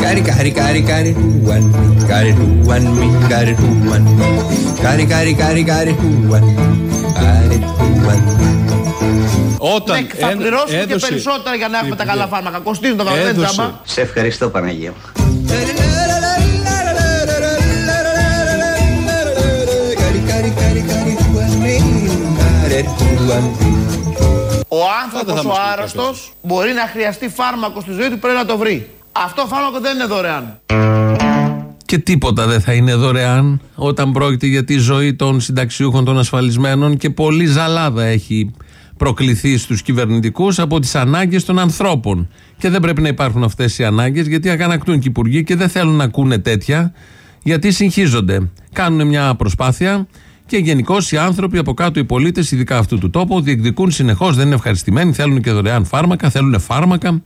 Κάρι, κάρι, κάρι, κάρι, τουαν, κάρι, τουαν, μη, κάρι, τουαν, κάρι, κάρι, κάρι, κάρι, τουαν, κάρι, τουαν. Όταν Ναι, θα εν- πληρώσουμε και έδωσε- περισσότερα για να έχουμε τα καλά φάρμακα. Κοστίζουν το καλό, δεν Έδωσε. τζάμπα. Σε ευχαριστώ Παναγία μου. Ο Πάντα άνθρωπος θα ο μας πει άρρωστος μπορεί να χρειαστεί φάρμακο στη ζωή του, πρέπει να το βρει. Αυτό φάρμακο δεν είναι δωρεάν. Και τίποτα δεν θα είναι δωρεάν όταν πρόκειται για τη ζωή των συνταξιούχων των ασφαλισμένων και πολλή ζαλάδα έχει προκληθεί στους κυβερνητικούς από τις ανάγκες των ανθρώπων. Και δεν πρέπει να υπάρχουν αυτές οι ανάγκες γιατί αγανακτούν και οι υπουργοί και δεν θέλουν να ακούνε τέτοια γιατί συγχύζονται. Κάνουν μια προσπάθεια και γενικώ οι άνθρωποι από κάτω, οι πολίτες, ειδικά αυτού του τόπου, διεκδικούν συνεχώς, δεν είναι ευχαριστημένοι, θέλουν και δωρεάν φάρμακα, θέλουν φάρμακα.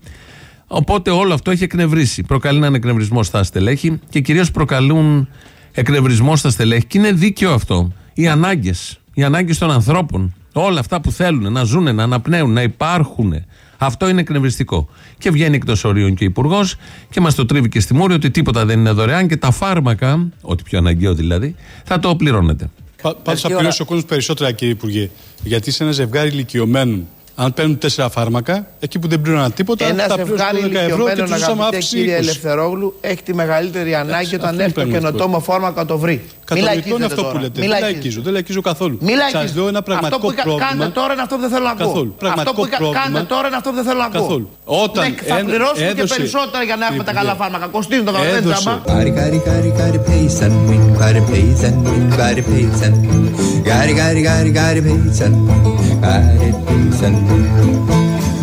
Οπότε όλο αυτό έχει εκνευρίσει. Προκαλεί έναν εκνευρισμό στα στελέχη και κυρίως προκαλούν εκνευρισμό στα στελέχη. Και είναι δίκαιο αυτό. Οι ανάγκες. Οι ανάγκες των ανθρώπων. Όλα αυτά που θέλουν να ζουν, να αναπνέουν, να υπάρχουν. Αυτό είναι εκνευριστικό. Και βγαίνει εκτός ορίων και ο Υπουργός και μας το τρίβει και στη μούρη ότι τίποτα δεν είναι δωρεάν και τα φάρμακα, ό,τι πιο αναγκαίο δηλαδή, θα το πληρώνετε. Πάντω θα πληρώσεις ο κόσμος περισσότερα, κύριε Υπουργέ. Γιατί σε ένα ζευγάρι ηλικιωμένων, αν παίρνουν τέσσερα φάρμακα, εκεί που δεν πλήρωναν τίποτα, Ένα θα πληρώσουν ζευγάρι 12 ευρώ και ηλικιωμένων, τους ζούσαμε αγαπητέ αύξηση κύριε 20. Ελευθερόγλου, έχει τη μεγαλύτερη ανάγκη αυτό όταν είναι έρθει το πραγματικό. καινοτόμο φάρμακο να το βρει. Μην Κατανοητό είναι λαϊκίζετε αυτό που τώρα. λέτε. Μην Δεν λαϊκίζετε. λαϊκίζω, δεν λαϊκίζω καθόλου. Μην Σας λαϊκίζετε. λέω ένα Αυτό πραγματικό που κα- πρόβλημα. κάνετε τώρα είναι αυτό που δεν θέλω να ακούω. Καθόλου. Αυτό Πραγματικό που κα- πρόβλημα. κάνετε τώρα είναι αυτό που δεν θέλω να ακούω. Καθόλου. Όταν Ναι, θα εν- πληρώσουμε και έδωσε- περισσότερα για να έχουμε τα Κύριε καλά Υπουργέ, φάρμακα. Κοστίζουν το καλό, δεν έδωσε- τζάμπα. Κάρι, κάρι, κάρι, κάρι,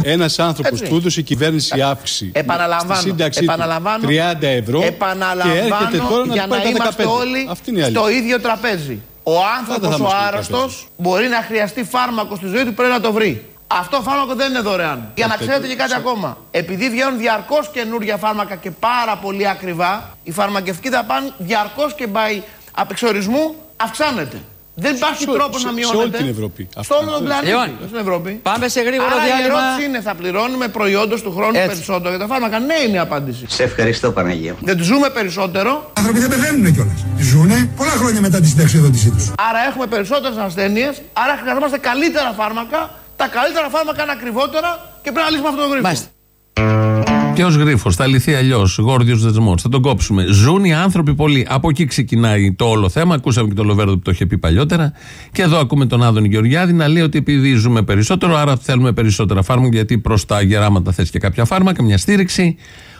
πέισαν, μην, κάρι, πέισαν, μην, κάρι, πέισαν. Κάρι, κάρι, κάρι, κάρι, πέισαν, κάρι, πέισαν. Ένας άνθρωπος Έτσι. που έδωσε η κυβέρνηση αύξηση Επαναλαμβάνω, στη σύνταξή του επαναλαμβάνω, 30 ευρώ και επαναλαμβάνω έρχεται τώρα να για του να πάρει τα είμαστε 15. όλοι Αυτή είναι η στο αλήθεια. ίδιο τραπέζι. Ο θα άνθρωπος μας ο πει το άρρωστος τραπέζι. μπορεί να χρειαστεί φάρμακο στη ζωή του, πρέπει να το βρει. Αυτό φάρμακο δεν είναι δωρεάν. Για να ξέρετε και κάτι ακόμα. Επειδή βγαίνουν διαρκώς καινούργια φάρμακα και πάρα πολύ ακριβά, η φαρμακευτική δαπάνη διαρκώς και by απεξορισμού αυξάνεται. Δεν υπάρχει Σε- τρόπο σε- να σε μειώνεται. όλη την Ευρώπη. Στο Αυτό. όλο τον πλανήτη. Λοιπόν, Στην Ευρώπη. πάμε σε γρήγορο Άρα η διάλειμμα. ερώτηση είναι, θα πληρώνουμε προϊόντος του χρόνου Έτσι. περισσότερο για τα φάρμακα. Ναι, είναι η απάντηση. Σε ευχαριστώ Παναγία μου. Δεν τους ζούμε περισσότερο, Οι άνθρωποι δεν πεθαίνουν κιόλας. Ζούνε πολλά χρόνια μετά τη συνταξιοδότησή τους. άρα έχουμε περισσότερες ασθένειες, άρα χρειαζόμαστε καλύτερα φάρμακα. Τα καλύτερα φάρμακα είναι ακριβότερα και πρέπει να λύσουμε αυτό το γρήγορο. Μάλιστα. Και ω γρίφος, θα λυθεί αλλιώς. Γόρδιος δεσμός. Θα τον κόψουμε. Ζουν οι άνθρωποι πολύ. Από εκεί ξεκινάει το όλο θέμα. Ακούσαμε και τον Λοβέρδο που το είχε πει παλιότερα. Και εδώ ακούμε τον Άδων Γεωργιάδη να λέει ότι επειδή ζούμε περισσότερο, άρα θέλουμε περισσότερα φάρμακα, γιατί προς τα γεράματα θες και κάποια φάρμακα, μια στήριξη.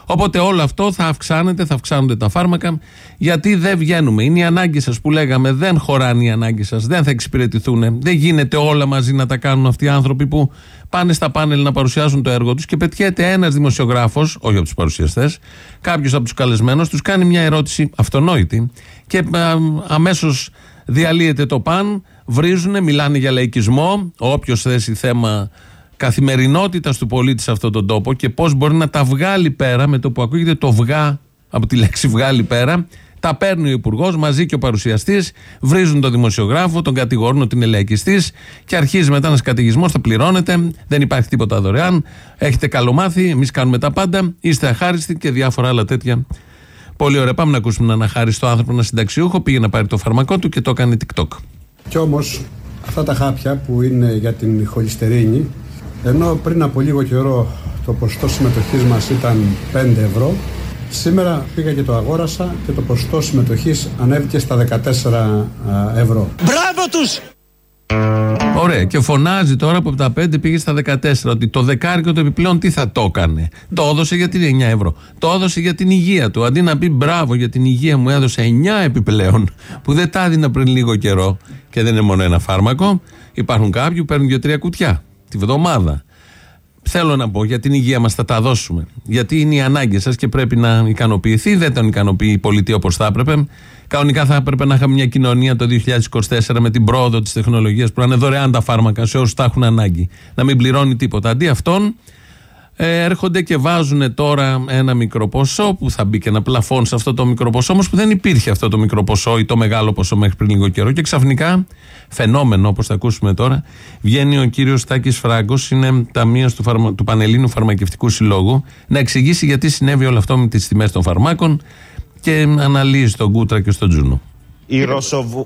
Οπότε όλο αυτό θα αυξάνεται, θα αυξάνονται τα φάρμακα, γιατί δεν βγαίνουμε. Είναι οι ανάγκες σας που λέγαμε, δεν χωράνε οι ανάγκες σας, δεν θα εξυπηρετηθούν. Δεν γίνεται όλα μαζί να τα κάνουν αυτοί οι άνθρωποι που πάνε στα πάνελ να παρουσιάσουν το έργο τους και πετιέται ένας δημοσιογράφος, όχι από τους παρουσιαστές, κάποιος από τους καλεσμένους, τους κάνει μια ερώτηση αυτονόητη και αμέσως διαλύεται το παν, βρίζουν, μιλάνε για λαϊκισμό. Όποιος θέσει θέμα καθημερινότητας του πολίτη σε αυτόν τον τόπο και πώς μπορεί να τα βγάλει πέρα με το που ακούγεται το βγά από τη λέξη βγάλει πέρα. Τα παίρνει ο Υπουργός μαζί και ο παρουσιαστής, βρίζουν τον δημοσιογράφο, τον κατηγορούν ότι είναι λαϊκιστής και αρχίζει μετά ένας κατηγισμό. Θα πληρώνετε, δεν υπάρχει τίποτα δωρεάν. Έχετε καλομάθει, εμείς κάνουμε τα πάντα, είστε αχάριστοι και διάφορα άλλα τέτοια. Πολύ ωραία. Πάμε να ακούσουμε έναν αχάριστο άνθρωπο, ένα συνταξιούχο. Πήγε να πάρει το φαρμακό του και το έκανε TikTok. Κι όμως αυτά τα χάπια που είναι για την χολυστερίνη ενώ πριν από λίγο καιρό το ποσοστό συμμετοχής μας ήταν 5 ευρώ σήμερα πήγα και το αγόρασα και το ποσοστό συμμετοχής ανέβηκε στα 14 ευρώ. Μπράβο τους! Ωραία. Και φωνάζει τώρα από τα 5 πήγε στα 14 ότι το δεκάρικο το επιπλέον τι θα το έκανε; Το έδωσε για την 9 ευρώ. Το έδωσε για την υγεία του. Αντί να πει μπράβο για την υγεία μου έδωσε 9 επιπλέον που δεν τα έδινα πριν λίγο καιρό. Και δεν είναι μόνο ένα φάρμακο. Υπάρχουν κάποιοι που παίρνουν δύο-τρία κουτιά τη βδομάδα. Θέλω να πω για την υγεία μας θα τα δώσουμε. Γιατί είναι οι ανάγκες σας και πρέπει να ικανοποιηθεί. Δεν τον ικανοποιεί η πολιτεία όπως θα έπρεπε. Κανονικά θα έπρεπε να είχαμε μια κοινωνία το 2024 με την πρόοδο της τεχνολογίας που να είναι δωρεάν τα φάρμακα σε όσους τα έχουν ανάγκη. Να μην πληρώνει τίποτα. Αντί αυτών, Ε, έρχονται και βάζουν τώρα ένα μικρό ποσό που θα μπει και ένα πλαφόν σε αυτό το μικρό ποσό, όμως που δεν υπήρχε αυτό το μικρό ποσό ή το μεγάλο ποσό μέχρι πριν λίγο καιρό. Και ξαφνικά, φαινόμενο όπως θα ακούσουμε τώρα, βγαίνει ο κύριος Τάκης Φράγκος, είναι ταμείο του, φαρμα... του Πανελλήνου Φαρμακευτικού Συλλόγου, να εξηγήσει γιατί συνέβη όλο αυτό με τις τιμές των φαρμάκων και αναλύει στον Κούτρα και στον Τζούνο. Η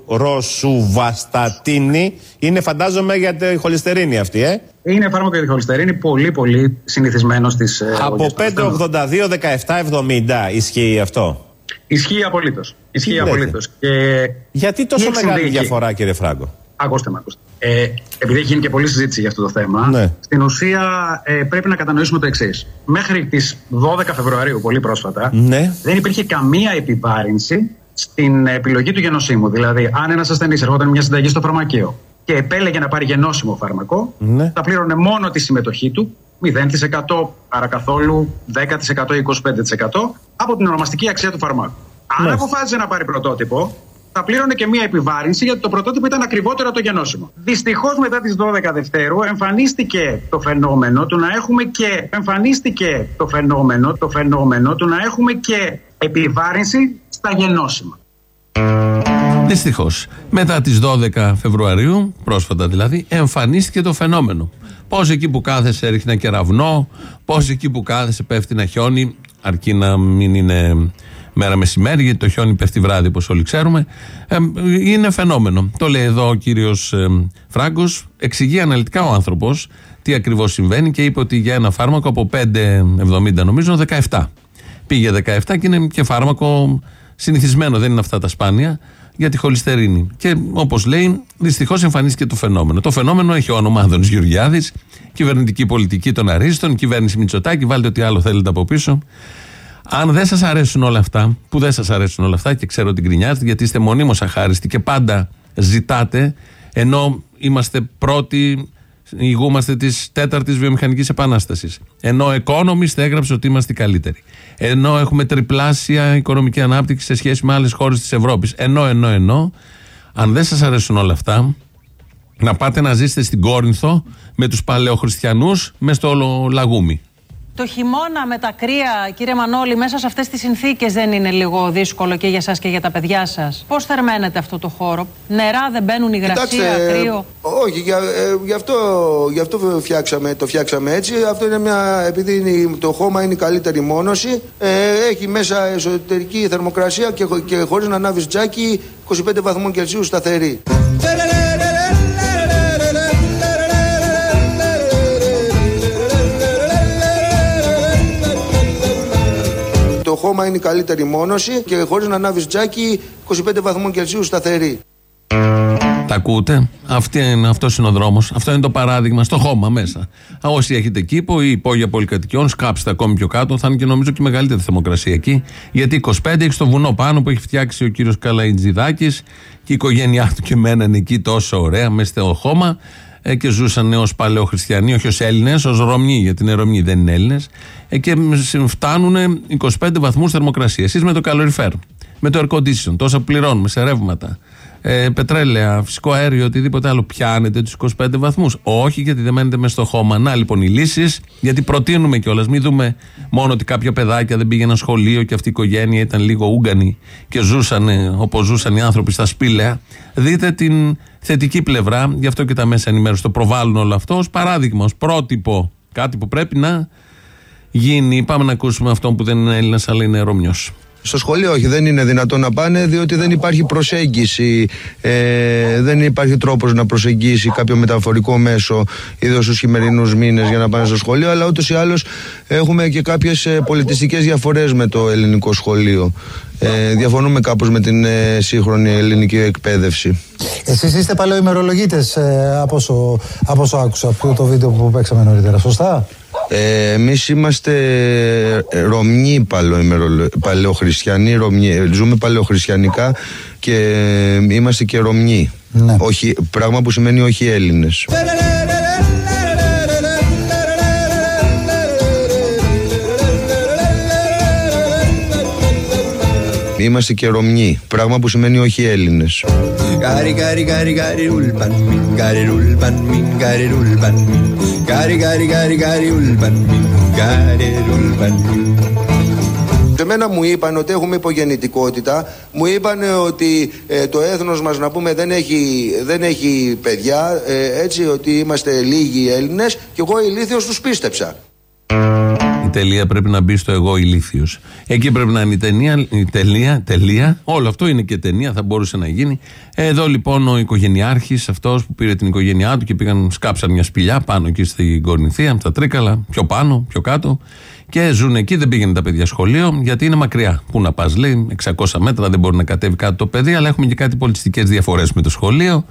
ροσουβαστατίνη είναι φαντάζομαι για τη χολυστερίνη αυτή, ε. Είναι φάρμακο για τη χολυστερίνη, πολύ πολύ συνηθισμένο στις. Από 5,82-17,70 ισχύει αυτό; Ισχύει απολύτως. Ισχύει απολύτως. Και... Γιατί τόσο μεγάλη διαφορά, κύριε Φράγκο; Ακούστε με, ακούστε. Ε, επειδή έχει γίνει και πολλή συζήτηση για αυτό το θέμα, Ναι. στην ουσία ε, πρέπει να κατανοήσουμε το εξής. Μέχρι τις 12 Φεβρουαρίου, πολύ πρόσφατα, Ναι. δεν υπήρχε καμία επιβάρυνση στην επιλογή του γενοσύμου. Δηλαδή, αν ένας ασθενής ερχόταν μια συνταγή στο φαρμακείο και επέλεγε να πάρει γενώσιμο φάρμακο, Ναι. θα πλήρωνε μόνο τη συμμετοχή του, 0% παρακαθόλου, 10% ή 25% από την ονομαστική αξία του φαρμάκου. Αν αποφάσισε να πάρει πρωτότυπο, θα πλήρωνε και μία επιβάρυνση γιατί το πρωτότυπο ήταν ακριβότερο από το γενώσιμο. Δυστυχώς μετά τις 12 Δευτέρου εμφανίστηκε το φαινόμενο του να έχουμε και εμφανίστηκε το φαινόμενο, το φαινόμενο του να έχουμε και επιβάρυνση στα γενώσιμα. Δυστυχώς. Μετά τις 12 Φεβρουαρίου, πρόσφατα δηλαδή, εμφανίστηκε το φαινόμενο. Πώς εκεί που κάθεσαι ρίχνει ένα κεραυνό, πώς εκεί που κάθεσαι πέφτει ένα χιόνι, αρκεί να μην είναι μέρα μεσημέρι, γιατί το χιόνι πέφτει βράδυ, όπως όλοι ξέρουμε. Ε, είναι φαινόμενο. Το λέει εδώ ο κύριος Φράγκος. Εξηγεί αναλυτικά ο άνθρωπος τι ακριβώς συμβαίνει και είπε ότι για ένα φάρμακο από 5,70 νομίζω 17. Πήγε 17 και είναι και φάρμακο συνηθισμένο, δεν είναι αυτά τα σπάνια, για τη χολυστερίνη. Και όπως λέει, δυστυχώς εμφανίστηκε το φαινόμενο. Το φαινόμενο έχει όνομα Άδωνης Γεωργιάδης, κυβερνητική πολιτική των Αρίστων, κυβέρνηση Μητσοτάκη, βάλτε ό,τι άλλο θέλετε από πίσω. Αν δεν σας αρέσουν όλα αυτά, που δεν σας αρέσουν όλα αυτά και ξέρω ότι γκρινιάζετε, γιατί είστε μονίμως αχάριστοι και πάντα ζητάτε, ενώ είμαστε πρώτοι, ηγούμαστε της τέταρτης βιομηχανικής επανάστασης. Ενώ ο Economist έγραψε ότι είμαστε οι καλύτεροι. Ενώ έχουμε τριπλάσια οικονομική ανάπτυξη σε σχέση με άλλες χώρες της Ευρώπης. Ενώ, ενώ, ενώ, αν δεν σας αρέσουν όλα αυτά, να πάτε να ζήσετε στην Κόρινθο με τους παλαιοχριστιανούς μες στο λαγούμι. Το χειμώνα με τα κρύα, κύριε Μανώλη, μέσα σε αυτές τις συνθήκες δεν είναι λίγο δύσκολο και για σας και για τα παιδιά σας; Πώς θερμαίνετε αυτό το χώρο, νερά δεν μπαίνουν, υγρασία, κρύο; όχι, για, ε, γι, αυτό, γι' αυτό φτιάξαμε, το φτιάξαμε έτσι. Αυτό είναι μια, επειδή είναι, το χώμα είναι η καλύτερη μόνωση, ε, έχει μέσα εσωτερική θερμοκρασία και, χω- και χωρίς να ανάβεις τζάκι 25 βαθμών Κελσίου σταθερή. Χώμα είναι η καλύτερη μόνωση και χωρίς να ανάβεις τζάκι 25 βαθμών Κελσίου σταθερή. Τα ακούτε; Αυτή είναι, αυτός είναι ο δρόμος. Αυτό είναι το παράδειγμα στο χώμα μέσα. Α, Όσοι έχετε κήπο ή υπόγεια πολυκατοικιών, σκάψτε ακόμη πιο κάτω. Θα είναι και νομίζω και μεγαλύτερη θερμοκρασία εκεί. Γιατί 25 έχει το βουνό πάνω που έχει φτιάξει ο κύριος Καλαϊτζιδάκη και η οικογένειά του και μέναν εκεί τόσο ωραία μέσα στο χώμα ε, και ζούσαν ως παλαιοχριστιανοί, όχι ως Έλληνες, ως Ρωμιοί, γιατί είναι Ρωμιοί, δεν είναι Έλληνες. Ε, και φτάνουν 25 βαθμούς θερμοκρασίας. Εσείς με το καλοριφέρ, με το air condition, τόσα που πληρώνουμε σε ρεύματα, ε, πετρέλαια, φυσικό αέριο, οτιδήποτε άλλο, πιάνετε τους 25 βαθμούς. Όχι, γιατί δεν μένετε μες στο χώμα. Να λοιπόν οι λύσεις, γιατί προτείνουμε κιόλας. Μην δούμε μόνο ότι κάποια παιδάκια δεν πήγαιναν σχολείο και αυτή η οικογένεια ήταν λίγο ούγκανη και ζούσαν όπως ζούσαν οι άνθρωποι στα σπήλαια. Δείτε την θετική πλευρά, γι' αυτό και τα μέσα ενημέρωσης το προβάλλουν όλο αυτό ως παράδειγμα, ως πρότυπο. Κάτι που πρέπει να γίνει. Πάμε να ακούσουμε αυτόν που δεν είναι Έλληνας, αλλά είναι Ρωμιός. Στο σχολείο όχι, δεν είναι δυνατόν να πάνε διότι δεν υπάρχει προσέγγιση, ε, δεν υπάρχει τρόπος να προσεγγίσει κάποιο μεταφορικό μέσο είδος στους χειμερινούς μήνες για να πάνε στο σχολείο αλλά ούτως ή άλλως έχουμε και κάποιες ε, πολιτιστικές διαφορές με το ελληνικό σχολείο. Ε, διαφωνούμε κάπως με την ε, σύγχρονη ελληνική εκπαίδευση. Εσείς είστε παλαιοημερολογίτες ε, από, όσο, από όσο άκουσα από το βίντεο που παίξαμε νωρίτερα, σωστά; Ε, εμείς είμαστε ε, Ρωμιοί παλαιοημερολο- παλαιοχριστιανοί, Ρωμιοί. Ε, ζούμε παλαιοχριστιανικά και ε, είμαστε και Ρωμιοί. Όχι, πράγμα που σημαίνει όχι Έλληνες. Είμαστε και Ρωμιοί, πράγμα που σημαίνει όχι Έλληνες. Κάρι, κάρι, κάρι, κάρι, ουλπαν μην, κάρι, ουλπαν μην, κάρι, ουλπαν μην. Κάρι, κάρι, κάρι, κάρι, ουλπαν μην, κάρι, ουλπαν μην. Εμένα μου είπαν ότι έχουμε υπογεννητικότητα, μου είπαν ότι ε, το έθνος μας να πούμε δεν έχει, δεν έχει παιδιά, ε, έτσι ότι είμαστε λίγοι Έλληνες και εγώ ηλίθιος τους πίστεψα. Η τελεία πρέπει να μπει στο εγώ ηλίθιος. Εκεί πρέπει να είναι η ταινία, η τελεία, τελεία. Όλο αυτό είναι και ταινία, θα μπορούσε να γίνει. Εδώ λοιπόν ο οικογενειάρχης, αυτός που πήρε την οικογένειά του και πήγαν, σκάψαν μια σπηλιά πάνω εκεί στην Κορνηθία, στα Τρίκαλα, πιο πάνω, πιο κάτω. Και ζουν εκεί, δεν πήγαινε τα παιδιά σχολείο, γιατί είναι μακριά. Πού να πας, λέει, 600 μέτρα δεν μπορεί να κατέβει κάτω το παιδί, αλλά έχουμε και κάτι πολιτιστικές διαφορές με το σχολείο.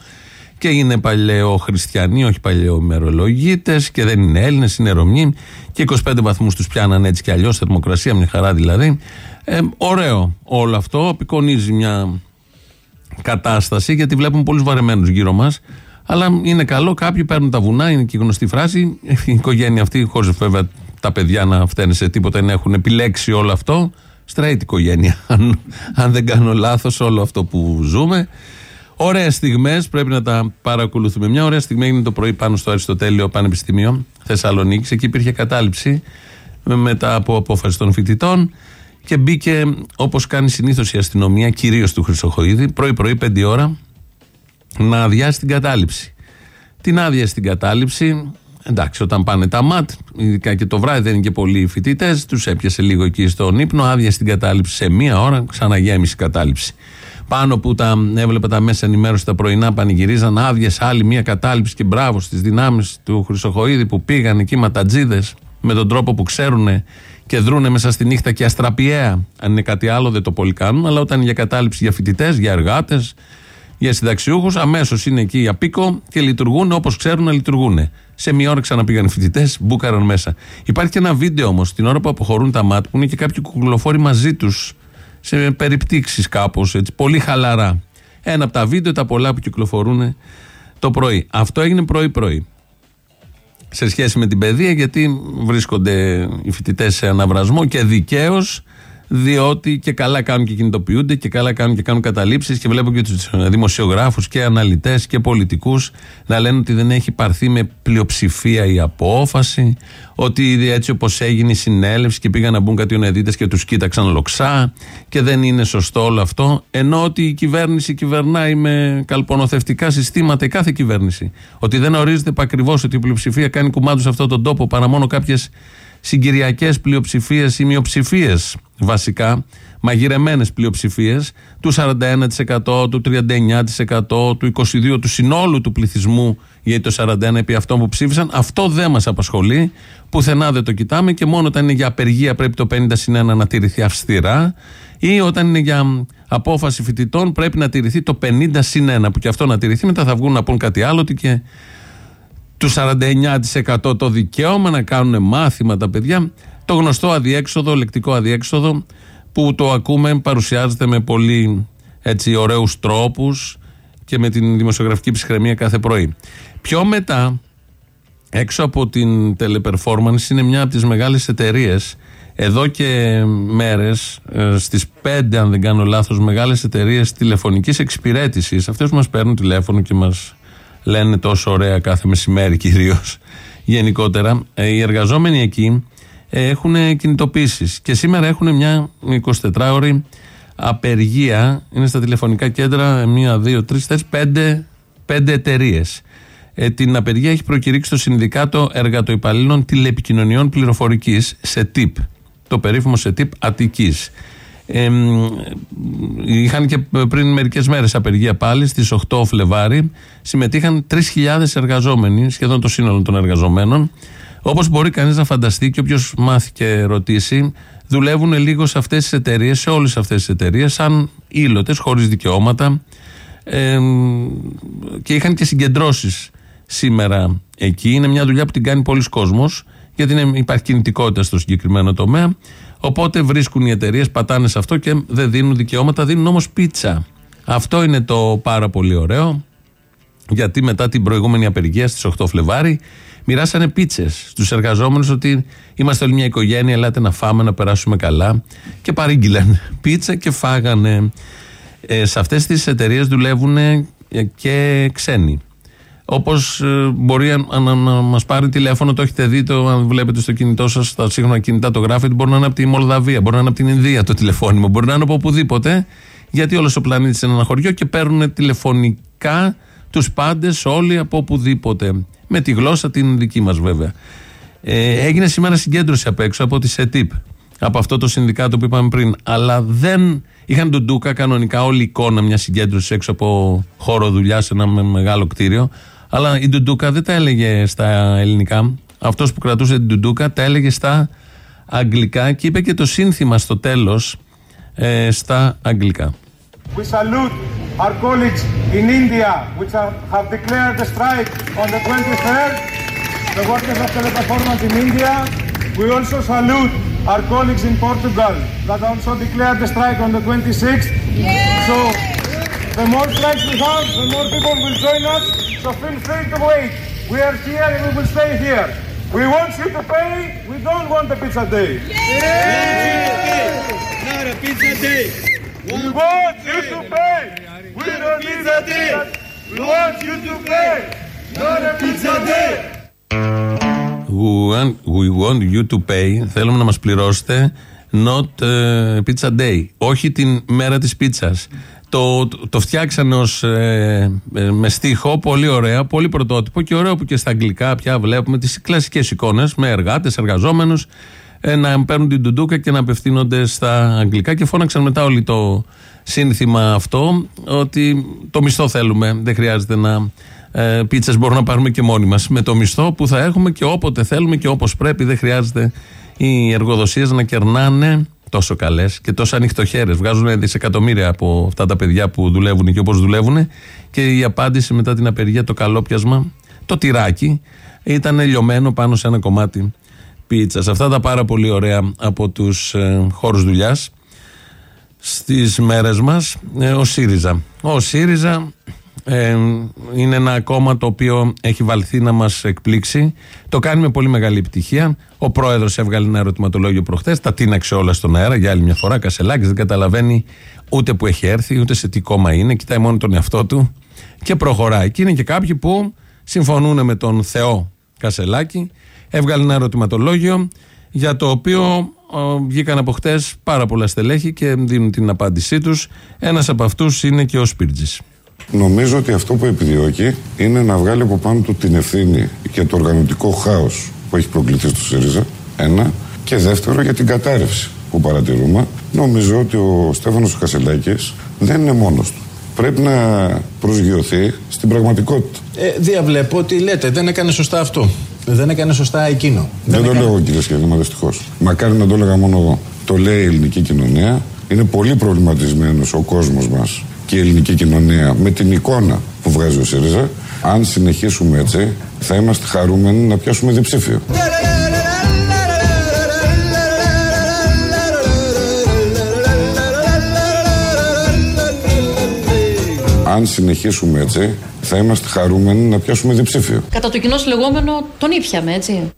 Και είναι παλαιοχριστιανοί, όχι παλαιομερολογίτε, και δεν είναι Έλληνες, είναι Ρωμιοί. Και 25 βαθμούς τους πιάναν έτσι κι αλλιώς, θερμοκρασία, μια χαρά δηλαδή. Ε, ωραίο όλο αυτό, απεικονίζει μια κατάσταση, γιατί βλέπουμε πολλούς βαρεμένους γύρω μας. Αλλά είναι καλό, κάποιοι παίρνουν τα βουνά, είναι και η γνωστή φράση. Η οικογένεια αυτή, χωρίς βέβαια τα παιδιά να φταίνουν σε τίποτα, να έχουν επιλέξει όλο αυτό. Straight οικογένεια, αν, αν δεν κάνω λάθος, όλο αυτό που ζούμε. Ωραίες στιγμές, πρέπει να τα παρακολουθούμε. Μια ωραία στιγμή έγινε το πρωί πάνω στο Αριστοτέλειο Πανεπιστημίο Θεσσαλονίκη. Εκεί υπήρχε κατάληψη μετά από απόφαση των φοιτητών και μπήκε όπως κάνει συνήθως η αστυνομία, κυρίως του Χρυσοχοίδη, πρωί-πρωί, 5 ώρα, να αδειάσει την κατάληψη. Την άδεια στην κατάληψη, εντάξει, όταν πάνε τα ΜΑΤ, ειδικά και το βράδυ δεν είναι και πολλοί οι φοιτητές, τους έπιασε λίγο εκεί στον ύπνο, άδεια στην κατάληψη σε μία ώρα, ξαναγέμιση κατάληψη. Πάνω που τα έβλεπα τα μέσα ενημέρωση τα πρωινά πανηγυρίζαν άδειες άλλη μία κατάληψη και μπράβο στις δυνάμεις του Χρυσοχοίδη που πήγαν εκεί ματατζίδες με τον τρόπο που ξέρουν και δρούνε μέσα στη νύχτα και αστραπιαία. Αν είναι κάτι άλλο δεν το πολύ κάνουν, αλλά όταν είναι για κατάληψη για φοιτητές, για εργάτες, για συνταξιούχους, αμέσως είναι εκεί για πίκο και λειτουργούν όπως ξέρουν να λειτουργούν. Σε μία ώρα ξαναπήγαν οι φοιτητές, μπούκαραν μέσα. Υπάρχει και ένα βίντεο όμως την ώρα που αποχωρούν τα ΜΑΤ που είναι και κάποιοι κουκλοφόροι μαζί τους σε περιπτύξεις κάπως έτσι, πολύ χαλαρά. Ένα από τα βίντεο, τα πολλά που κυκλοφορούν το πρωί. Αυτό έγινε πρωί-πρωί. Σε σχέση με την παιδεία, γιατί βρίσκονται οι φοιτητές σε αναβρασμό και δικαίως διότι και καλά κάνουν και κινητοποιούνται και καλά κάνουν και κάνουν καταλήψεις και βλέπω και τους δημοσιογράφους και αναλυτές και πολιτικούς να λένε ότι δεν έχει πάρθει με πλειοψηφία η απόφαση ότι έτσι όπως έγινε η συνέλευση και πήγαν να μπουν κάτι ονεδίτες και τους κοίταξαν λοξά και δεν είναι σωστό όλο αυτό ενώ ότι η κυβέρνηση κυβερνάει με καλπονοθευτικά συστήματα η κάθε κυβέρνηση ότι δεν ορίζεται ακριβώς ότι η πλειοψηφία κάνει κουμάντους σε αυτόν τον τόπο παρά μόνο κάποιες συγκυριακές πλειοψηφίες ή μειοψηφίε βασικά, μαγειρεμένες πλειοψηφίες του 41%, του 39%, του 22% του συνόλου του πληθυσμού, γιατί το 41% επί αυτών που ψήφισαν. Αυτό δεν μας απασχολεί. Πουθενά δεν το κοιτάμε και μόνο όταν είναι για απεργία πρέπει το 50 συν 1 να τηρηθεί αυστηρά ή όταν είναι για απόφαση φοιτητών πρέπει να τηρηθεί το 50 συν 1 που και αυτό να τηρηθεί μετά θα βγουν να πούν κάτι άλλο ότι και του 49% το δικαίωμα να κάνουν μάθημα τα παιδιά. Το γνωστό αδιέξοδο, λεκτικό αδιέξοδο που το ακούμε παρουσιάζεται με πολύ έτσι ωραίους τρόπους και με την δημοσιογραφική ψυχραιμία κάθε πρωί. Πιο μετά, έξω από την teleperformance είναι μια από τις μεγάλες εταιρείες. Εδώ και μέρες, ε, στις 5 αν δεν κάνω λάθος, μεγάλες εταιρείες τηλεφωνικής εξυπηρέτησης, αυτές που μας παίρνουν τηλέφωνο και μας λένε τόσο ωραία κάθε μεσημέρι κυρίως. Γενικότερα, ε, οι εργαζόμενοι εκεί ε, έχουν κινητοποίησεις και σήμερα έχουν μια 24ωρη απεργία. Είναι στα τηλεφωνικά κέντρα μία, δύο, τρεις, τέσσερις, πέντε, πέντε εταιρείες. Ε, την απεργία έχει προκηρύξει το Συνδικάτο Εργατοϊπαλλήλων Τηλεπικοινωνιών Πληροφορικής, σε ΤΥΠ. Το περίφημο σε ΤΥΠ Αττικής. Ε, είχαν και πριν μερικές μέρες απεργία πάλι στις 8 Φλεβάρι. Συμμετείχαν 3.000 εργαζόμενοι, σχεδόν το σύνολο των εργαζομένων. Όπως μπορεί κανείς να φανταστεί και όποιος μάθει και ρωτήσει, δουλεύουν λίγο σε αυτές τις εταιρείες, σε όλες αυτές τις εταιρείες, σαν ήλωτες, χωρίς δικαιώματα. Ε, και είχαν και συγκεντρώσεις σήμερα εκεί. Είναι μια δουλειά που την κάνει πολλοί κόσμος, γιατί είναι, υπάρχει κινητικότητα στο συγκεκριμένο τομέα. Οπότε βρίσκουν οι εταιρείες, πατάνε σε αυτό και δεν δίνουν δικαιώματα, δίνουν όμως πίτσα. Αυτό είναι το πάρα πολύ ωραίο. Γιατί μετά την προηγούμενη απεργία στις 8 Φλεβάρι μοιράσανε πίτσες στους εργαζόμενους ότι είμαστε όλοι μια οικογένεια, ελάτε να φάμε, να περάσουμε καλά. Και παρήγγειλαν πίτσα και φάγανε. Ε, σε αυτές τις εταιρείες δουλεύουν ε, και ξένοι. Όπως μπορεί να, να, να μας πάρει τηλέφωνο, το έχετε δει, το, αν βλέπετε στο κινητό σας, στα σύγχρονα κινητά το γράφετε, μπορεί να είναι από τη Μολδαβία, μπορεί να είναι από την Ινδία το τηλεφώνημα, μπορεί να είναι από οπουδήποτε, γιατί όλος ο πλανήτης είναι ένα χωριό και παίρνουν τηλεφωνικά τους πάντες όλοι από οπουδήποτε. Με τη γλώσσα την δική μας βέβαια. Ε, έγινε σήμερα συγκέντρωση απ' έξω από τη ΣΕΤΙΠ, από αυτό το συνδικάτο που είπαμε πριν. Αλλά δεν είχαν τον Ντούκα κανονικά όλη η εικόνα μια συγκέντρωση έξω από χώρο δουλειάς σε ένα μεγάλο κτίριο. Αλλά η Ντουντούκα δεν τα έλεγε στα ελληνικά. Αυτό που κρατούσε την Ντουντούκα τα έλεγε στα αγγλικά και είπε και το σύνθημα στο τέλο ε, στα αγγλικά. We salute our colleagues in India, which are, have declared a strike on the 23rd. The workers of Teleperformance in India. We also salute our colleagues in Portugal that also declared a strike on the 26th. So the more strikes we have, the more people will join us. So feel free to wait. We are here and we will stay here. We want you to pay. We don't want a pizza day. Not a pizza day. We want you to pay. We don't need a deal. We want you to pay. Not a pizza day. We want, we want you to pay. Θέλουμε να μας πληρώσετε not uh, pizza day. Όχι την μέρα της πίτσας. Το, το, το φτιάξανε ως, ε, ε, με στίχο, πολύ ωραία, πολύ πρωτότυπο και ωραίο που και στα αγγλικά πια βλέπουμε τις κλασικές εικόνες με εργάτες, εργαζόμενους ε, να παίρνουν την τουντούκα και να απευθύνονται στα αγγλικά και φώναξαν μετά όλοι το σύνθημα αυτό ότι το μισθό θέλουμε, δεν χρειάζεται να ε, πίτσες μπορούμε να πάρουμε και μόνοι μας. Με το μισθό που θα έχουμε και όποτε θέλουμε και όπως πρέπει δεν χρειάζεται οι εργοδοσίες να κερνάνε τόσο καλές και τόσο ανοιχτοχέρες. Βγάζουν δισεκατομμύρια από αυτά τα παιδιά που δουλεύουν και όπως δουλεύουν. Και η απάντηση μετά την απεργία, το καλόπιασμα, το τυράκι, ήταν λιωμένο πάνω σε ένα κομμάτι πίτσας. Αυτά τα πάρα πολύ ωραία από τους ε, χώρους δουλειάς στις μέρες μας, ε, ο ΣΥΡΙΖΑ. Ο ΣΥΡΙΖΑ ε, είναι ένα κόμμα το οποίο έχει βαλθεί να μας εκπλήξει. Το κάνει με πολύ μεγάλη επιτυχία. Ο πρόεδρος έβγαλε ένα ερωτηματολόγιο προχθές, τα τίναξε όλα στον αέρα για άλλη μια φορά. Κασελάκης δεν καταλαβαίνει ούτε που έχει έρθει, ούτε σε τι κόμμα είναι. Κοιτάει μόνο τον εαυτό του και προχωράει. Και είναι και κάποιοι που συμφωνούν με τον Θεό Κασελάκη. Έβγαλε ένα ερωτηματολόγιο για το οποίο ε, βγήκαν από χτες πάρα πολλά στελέχη και δίνουν την απάντησή τους. Ένας από αυτούς είναι και ο Σπίρτζης. Νομίζω ότι αυτό που επιδιώκει είναι να βγάλει από πάνω του την ευθύνη και το οργανωτικό χάος που έχει προκληθεί στο ΣΥΡΙΖΑ. Ένα. Και δεύτερο για την κατάρρευση που παρατηρούμε. Νομίζω ότι ο Στέφανος Κασελάκης δεν είναι μόνος του. Πρέπει να προσγειωθεί στην πραγματικότητα. Ε, διαβλέπω ότι λέτε δεν έκανε σωστά αυτό. Δεν έκανε σωστά εκείνο. Δεν, δεν το λέω εγώ κύριε Σκέλημα, δυστυχώς. Μακάρι να το έλεγα μόνο εγώ. Το λέει η ελληνική κοινωνία. Είναι πολύ προβληματισμένος ο κόσμος μας και η ελληνική κοινωνία με την εικόνα που βγάζει ο ΣΥΡΙΖΑ. Αν συνεχίσουμε έτσι, θα είμαστε χαρούμενοι να πιάσουμε διψήφιο. Αν συνεχίσουμε έτσι, θα είμαστε χαρούμενοι να πιάσουμε διψήφιο. Κατά το κοινό λεγόμενο τον ήπιαμε, έτσι.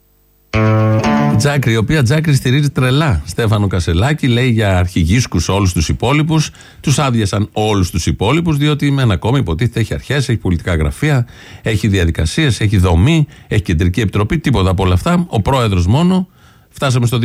Τζάκρη, η οποία Τζάκρη στηρίζει τρελά Στέφανο Κασελάκη, λέει για αρχηγίσκους όλους τους υπόλοιπους. Τους άδειασαν όλους τους υπόλοιπους, διότι με ένα κόμμα υποτίθεται έχει αρχές, έχει πολιτικά γραφεία, έχει διαδικασίες, έχει δομή, έχει κεντρική επιτροπή, τίποτα από όλα αυτά. Ο πρόεδρος μόνο. Φτάσαμε στο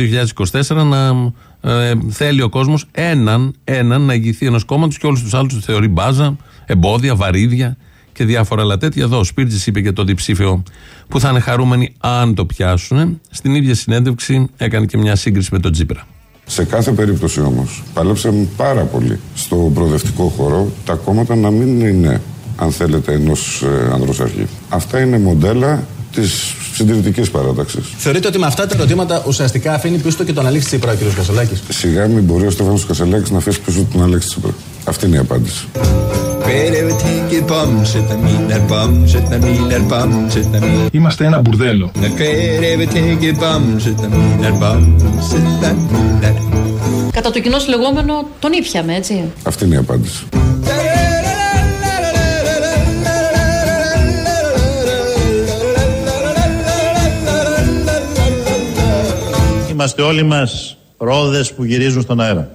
2024 να ε, θέλει ο κόσμος έναν, έναν να ηγηθεί ενός κόμματος και όλους τους άλλους τους θεωρεί μπάζα, εμπόδια, βαρύδια και διάφορα άλλα τέτοια. Εδώ ο Σπίρτζης είπε και το διψήφιο που θα είναι χαρούμενοι αν το πιάσουν. Στην ίδια συνέντευξη έκανε και μια σύγκριση με τον Τζίπρα. Σε κάθε περίπτωση όμως, παλέψαμε πάρα πολύ στο προοδευτικό χώρο τα κόμματα να μην είναι, αν θέλετε, ενός ε, ανδροσαρχή. Αυτά είναι μοντέλα της συντηρητικής παράταξης. Θεωρείτε ότι με αυτά τα ερωτήματα ουσιαστικά αφήνει πίσω και τον Αλέξη Τσίπρα ο κ. Κασελάκης; Σιγά μην μπορεί ο Στέφανος Κασελάκης να αφήσει πίσω τον Αλέξη Τσίπρα. Αυτή είναι η απάντηση. Είμαστε ένα μπουρδέλο. Κατά το κοινό λεγόμενο τον ήπιαμε, έτσι. Αυτή είναι η απάντηση. Είμαστε όλοι μας ρόδες που γυρίζουν στον αέρα.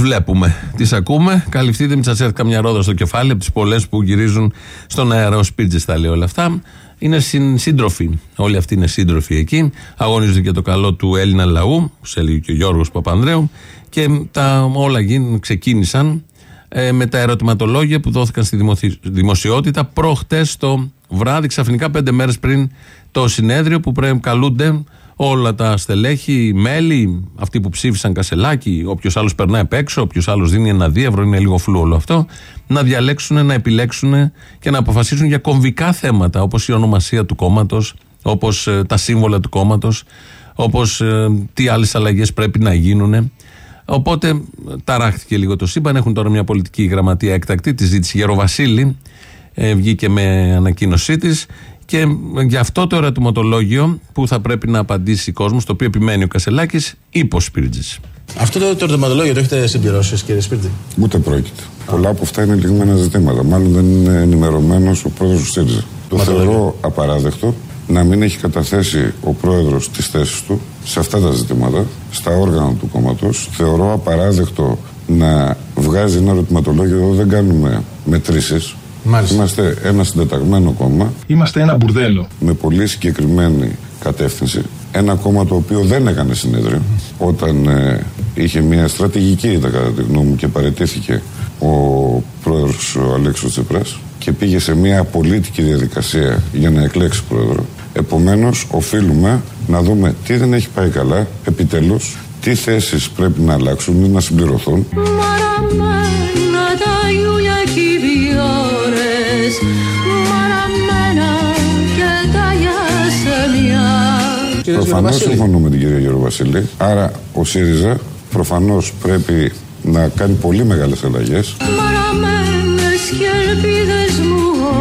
Βλέπουμε, τις ακούμε. Καλυφθείτε, μην σα έρθει καμιά ρόδα στο κεφάλι από τις πολλές που γυρίζουν στον αέρα. Ο Σπίτζε τα λέει όλα αυτά. Είναι συν, σύντροφοι. Όλοι αυτοί είναι σύντροφοι εκεί. Αγωνίζονται για το καλό του Έλληνα λαού, σε έλεγε και ο Γιώργος Παπανδρέου. Και τα όλα γίν, ξεκίνησαν ε, με τα ερωτηματολόγια που δόθηκαν στη δημοθη- δημοσιότητα προχτές το βράδυ, ξαφνικά πέντε μέρες πριν το συνέδριο που πρέπει καλούνται όλα τα στελέχη, οι μέλη, αυτοί που ψήφισαν κασελάκι, όποιος άλλος περνάει απ' έξω, όποιος άλλος δίνει ένα δίευρο, είναι λίγο φλού όλο αυτό, να διαλέξουν, να επιλέξουν και να αποφασίσουν για κομβικά θέματα όπως η ονομασία του κόμματος, όπως τα σύμβολα του κόμματος, όπως τι άλλες αλλαγές πρέπει να γίνουν. Οπότε ταράχτηκε λίγο το σύμπαν. Έχουν τώρα μια πολιτική γραμματεία έκτακτη, τη ζήτησε Γεροβασίλη. Ε, βγήκε με ανακοίνωσή της. Και για αυτό το ερωτηματολόγιο που θα πρέπει να απαντήσει ο κόσμος, το οποίο επιμένει ο Κασελάκης, είπε ο Σπίρτζης. Αυτό το, το ερωτηματολόγιο το έχετε συμπληρώσεις, κύριε Σπίρτη; Ούτε πρόκειται. Πολλά από αυτά είναι λιγμένα ζητήματα. Μάλλον δεν είναι ενημερωμένος ο πρόεδρος του ΣΥΡΙΖΑ. Το θεωρώ απαράδεκτο να μην έχει καταθέσει ο πρόεδρος τις θέσεις του σε αυτά τα ζητήματα, στα όργανα του κόμματος. Θεωρώ απαράδεκτο να βγάζει ένα ερωτηματολόγιο εδώ. Δεν κάνουμε μετρήσει. Είμαστε ένα συντεταγμένο κόμμα Είμαστε ένα μπουρδέλο. με πολύ συγκεκριμένη κατεύθυνση. Ένα κόμμα το οποίο δεν έκανε συνέδριο όταν ε, είχε μια στρατηγική ήττα κατά τη γνώμη μου και παρετήθηκε ο πρόεδρος ο Αλέξος Τσίπρας και πήγε σε μια πολίτικη διαδικασία για να εκλέξει πρόεδρο. Επομένως οφείλουμε να δούμε τι δεν έχει πάει καλά επιτέλους, τι θέσεις πρέπει να αλλάξουν ή να συμπληρωθούν Μαραμένα τα Μαραμένα και τα γιασεμιά Προφανώς συμφωνώ με την κυρία Γιώργο Βασίλη. Άρα ο ΣΥΡΙΖΑ προφανώς πρέπει να κάνει πολύ μεγάλες αλλαγές. Μαραμένες και ελπίδες μου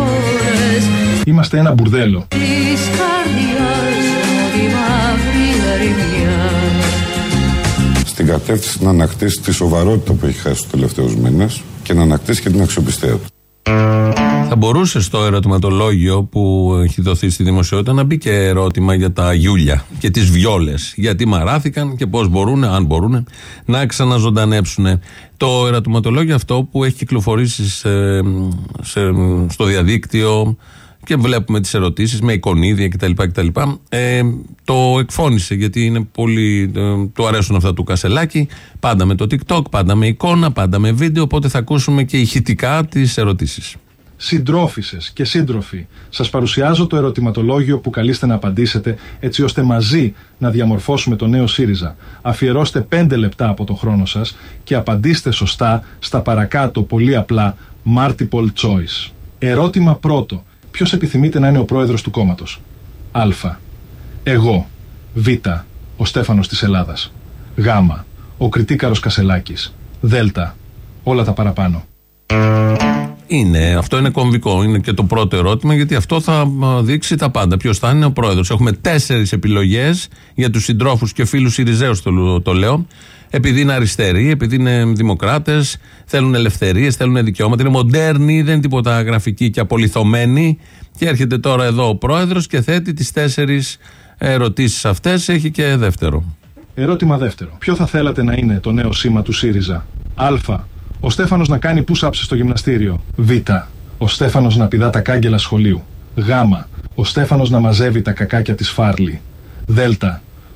ώρες Είμαστε ένα μπουρδέλο. Της καρδιάς μου τη μαύρη ερημιά Στην κατεύθυνση να ανακτήσει τη σοβαρότητα που έχει χάσει τους τελευταίους μήνες και να ανακτήσει και την αξιοπιστία του. Θα μπορούσε στο ερωτηματολόγιο που έχει δοθεί στη δημοσιότητα να μπει και ερώτημα για τα γιούλια και τις βιόλες. Γιατί μαράθηκαν και πώς μπορούν, αν μπορούν, να ξαναζωντανέψουν. Το ερωτηματολόγιο αυτό που έχει κυκλοφορήσει σε- σε- στο διαδίκτυο και βλέπουμε τις ερωτήσεις με εικονίδια κτλ. κτλ. Ε, το εκφώνησε γιατί είναι πολύ. Ε, του αρέσουν αυτά του Κασελάκη. Πάντα με το TikTok, πάντα με εικόνα, πάντα με βίντεο. Οπότε θα ακούσουμε και ηχητικά τις ερωτήσεις. Συντρόφισσες και σύντροφοι, σας παρουσιάζω το ερωτηματολόγιο που καλείστε να απαντήσετε έτσι ώστε μαζί να διαμορφώσουμε το νέο ΣΥΡΙΖΑ. Αφιερώστε 5 λεπτά από το χρόνο σας και απαντήστε σωστά στα παρακάτω πολύ απλά multiple choice. Ερώτημα πρώτο. Ποιος επιθυμείτε να είναι ο πρόεδρος του κόμματος; Α. Εγώ. Β. Ο Στέφανος της Ελλάδας. Γ. Ο Κριτίκαρος Κασελάκης. Δ. Όλα τα παραπάνω. Είναι, αυτό είναι κομβικό. Είναι και το πρώτο ερώτημα, γιατί αυτό θα α, δείξει τα πάντα. Ποιος θα είναι ο πρόεδρος. Έχουμε τέσσερις επιλογές για τους συντρόφους και φίλους Ιριζέου, το, το λέω. Επειδή είναι αριστεροί, επειδή είναι δημοκράτες, θέλουν ελευθερίες, θέλουν δικαιώματα, είναι μοντέρνοι, δεν είναι τίποτα γραφικοί και απολυθωμένοι. Και έρχεται τώρα εδώ ο πρόεδρος και θέτει τις τέσσερις ερωτήσεις αυτές. Έχει και δεύτερο. Ερώτημα δεύτερο. Ποιο θα θέλατε να είναι το νέο σήμα του ΣΥΡΙΖΑ; Α. Ο Στέφανος να κάνει push-ups στο γυμναστήριο. Β. Ο Στέφανος να πηδά τα κάγκελα σχολείου. Γ. Ο Στέφανος να μαζεύει τα κακάκια της Φάρλι. Δ.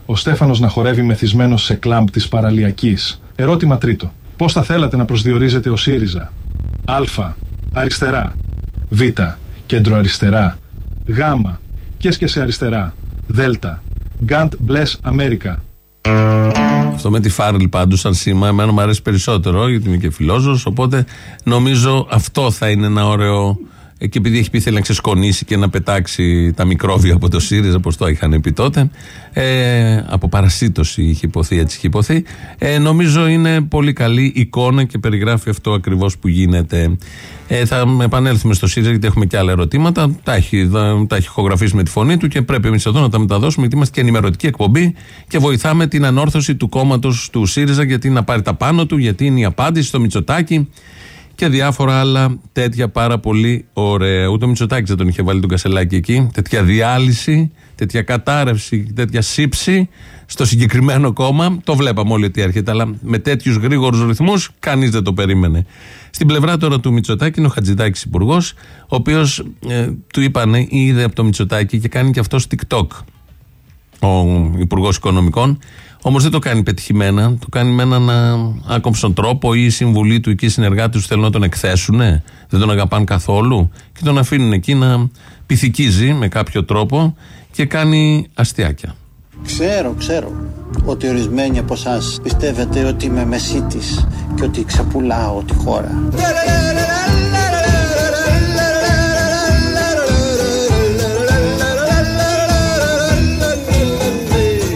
Ο Στέφανος να χορεύει μεθυσμένος σε κλαμπ της παραλιακής. Ερώτημα τρίτο. Πώς θα θέλατε να προσδιορίζετε ο ΣΥΡΙΖΑ; Α. Αριστερά. Β. Κεντροαριστερά. Γ. Και σε αριστερά. Δ. God bless America. Αυτό με τη Φάρλ πάντως σαν σήμα, εμένα μου αρέσει περισσότερο γιατί είμαι και φιλόζο. Οπότε νομίζω αυτό θα είναι ένα ωραίο. Ε, Και επειδή έχει πει θέλει να ξεσκονίσει και να πετάξει τα μικρόβια από το ΣΥΡΙΖΑ, όπως το είχαν πει τότε. Ε, από παρασίτωση είχε υποθεί, έτσι είχε υποθεί. Ε, νομίζω είναι πολύ καλή εικόνα και περιγράφει αυτό ακριβώς που γίνεται. Ε, θα επανέλθουμε στο ΣΥΡΙΖΑ γιατί έχουμε και άλλα ερωτήματα. Τα έχει, δα- τα έχει ηχογραφήσει με τη φωνή του και πρέπει εμείς εδώ να τα μεταδώσουμε γιατί είμαστε και ενημερωτική εκπομπή και βοηθάμε την ανόρθωση του κόμματος του ΣΥΡΙΖΑ γιατί να πάρει τα πάνω του, γιατί είναι η απάντηση στο Μητσοτάκι και διάφορα άλλα τέτοια πάρα πολύ ωραία. Ούτε ο Μητσοτάκης δεν τον είχε βάλει τον Κασελάκη εκεί. Τέτοια διάλυση, τέτοια κατάρρευση, τέτοια σύψη στο συγκεκριμένο κόμμα. Το βλέπαμε όλοι ότι έρχεται, αλλά με τέτοιους γρήγορους ρυθμούς κανείς δεν το περίμενε. Στην πλευρά τώρα του Μητσοτάκη είναι ο Χατζηδάκης υπουργός, ο οποίος ε, του είπανε, είδε από το Μητσοτάκη και κάνει και αυτό TikTok. Ο Υπουργός Οικονομικών. Όμως δεν το κάνει πετυχημένα. Το κάνει με έναν α, άκομψον τρόπο ή οι συμβουλοί του εκεί οι συνεργάτες του θέλουν να τον εκθέσουν. Δεν τον αγαπάνε καθόλου. Και τον αφήνουν εκεί να πυθικίζει με κάποιο τρόπο και κάνει αστιάκια. Ξέρω, ξέρω ότι ορισμένοι από εσάς πιστεύετε ότι είμαι μεσίτης και ότι ξεπουλάω τη χώρα.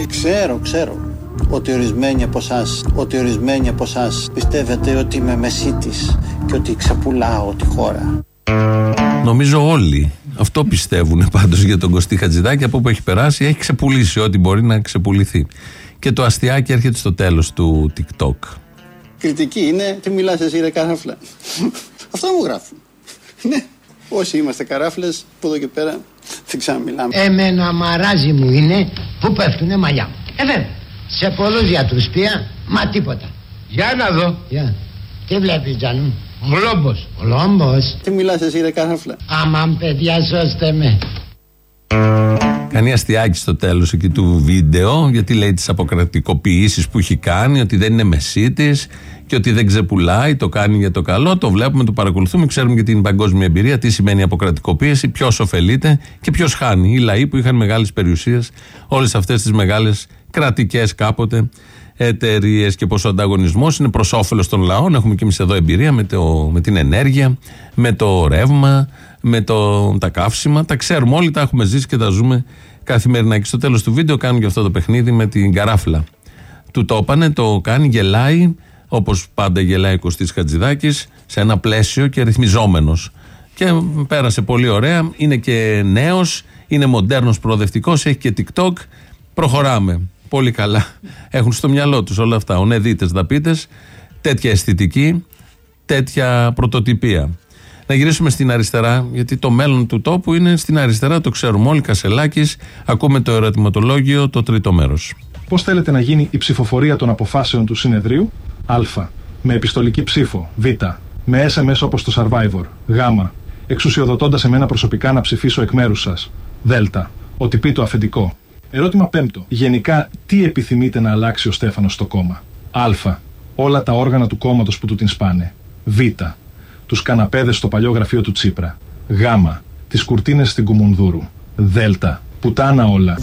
Ξέρω, ξέρω ότι ορισμένοι από εσάς, ότι ορισμένοι από εσάς πιστεύετε ότι είμαι μεσίτης και ότι ξεπουλάω τη χώρα. Νομίζω όλοι αυτό πιστεύουν πάντως για τον Κωστή Χατζηδάκη από όπου έχει περάσει έχει ξεπουλήσει ό,τι μπορεί να ξεπουληθεί και το αστιάκι έρχεται στο τέλος του TikTok Κριτική είναι τι μιλάς εσύ ρε καράφλα. Αυτό μου γράφουν. Ναι, όσοι είμαστε καράφλες, από εδώ και πέρα δεν ξαναμιλάμε. Εμένα μαράζι μου είναι που πέφτουνε μαλλιά μου. Ε βέβαια, σε πολλούς γιατρούς πια, μα τίποτα. Για να δω. Για. Τι βλέπεις Τζάνου; Μου. Γλόμπος. Γλόμπος. Τι μιλάς εσύ ρε καράφλα. Αμάν παιδιά σώστε με. Κάνει αστιάκι στο τέλος εκεί του βίντεο γιατί λέει τις αποκρατικοποιήσεις που έχει κάνει ότι δεν είναι μεσίτης και ότι δεν ξεπουλάει, το κάνει για το καλό το βλέπουμε, το παρακολουθούμε, ξέρουμε για την παγκόσμια εμπειρία τι σημαίνει αποκρατικοποίηση, ποιος ωφελείται και ποιος χάνει οι λαοί που είχαν μεγάλες περιουσίες όλες αυτές τις μεγάλες κρατικές κάποτε εταιρείες και πως ο ανταγωνισμός είναι προς όφελος των λαών. Έχουμε και εμείς εδώ εμπειρία με, το, με την ενέργεια, με το ρεύμα, με το, τα καύσιμα. Τα ξέρουμε όλοι, τα έχουμε ζήσει και τα ζούμε καθημερινά. Και στο τέλος του βίντεο κάνουν και αυτό το παιχνίδι με την καράφλα. Του το έπανε, το κάνει, γελάει, όπως πάντα γελάει ο Κωστής Χατζηδάκης, σε ένα πλαίσιο και ρυθμιζόμενος. Και πέρασε πολύ ωραία. Είναι και νέος, είναι μοντέρνος προοδευτικός, έχει και TikTok. Προχωράμε. Πολύ καλά. Έχουν στο μυαλό τους όλα αυτά. Ο Νεδίτες, δαπίτε, τέτοια αισθητική, τέτοια πρωτοτυπία. Να γυρίσουμε στην αριστερά, γιατί το μέλλον του τόπου είναι στην αριστερά, το ξέρουμε όλοι. Κασελάκης, ακούμε το ερωτηματολόγιο, το τρίτο μέρος. Πώς θέλετε να γίνει η ψηφοφορία των αποφάσεων του συνεδρίου, Α. Με επιστολική ψήφο, Β. Με SMS όπως το Survivor, Γ. Εξουσιοδοτώντας εμένα προσωπικά να ψηφίσω εκ μέρους σας, Δ. Ότι πει το αφεντικό. Ερώτημα πέμπτο. Γενικά, τι επιθυμείτε να αλλάξει ο Στέφανος στο κόμμα; Α. Όλα τα όργανα του κόμματος που του την σπάνε. Β. Τους καναπέδες στο παλιό γραφείο του Τσίπρα. Γ. Τις κουρτίνες στην Κουμουνδούρου. Δ. Πουτάνα όλα.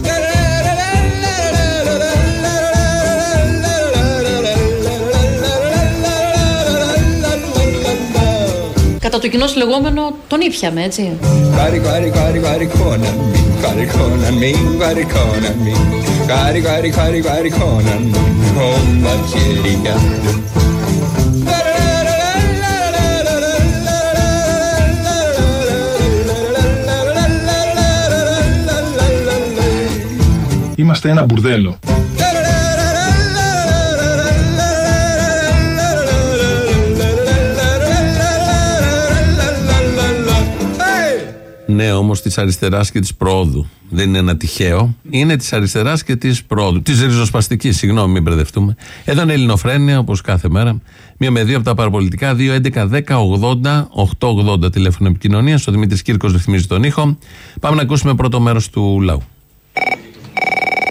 Κατά το κοινό λεγόμενο τον ήπιαμε, έτσι. Κάρι, κάρι, κάρι, Ναι, όμως της αριστεράς και της προόδου. Δεν είναι ένα τυχαίο. Είναι της αριστεράς και της προόδου. Της ριζοσπαστικής, συγγνώμη, μην μπερδευτούμε. Εδώ είναι Ελληνοφρένια, όπως κάθε μέρα. Μία με δύο από τα παραπολιτικά. 2, 11, 10, 80, 880 τηλέφωνο επικοινωνίας. Ο Δημήτρης Κύρκος ρυθμίζει τον ήχο. Πάμε να ακούσουμε πρώτο μέρος του λαού.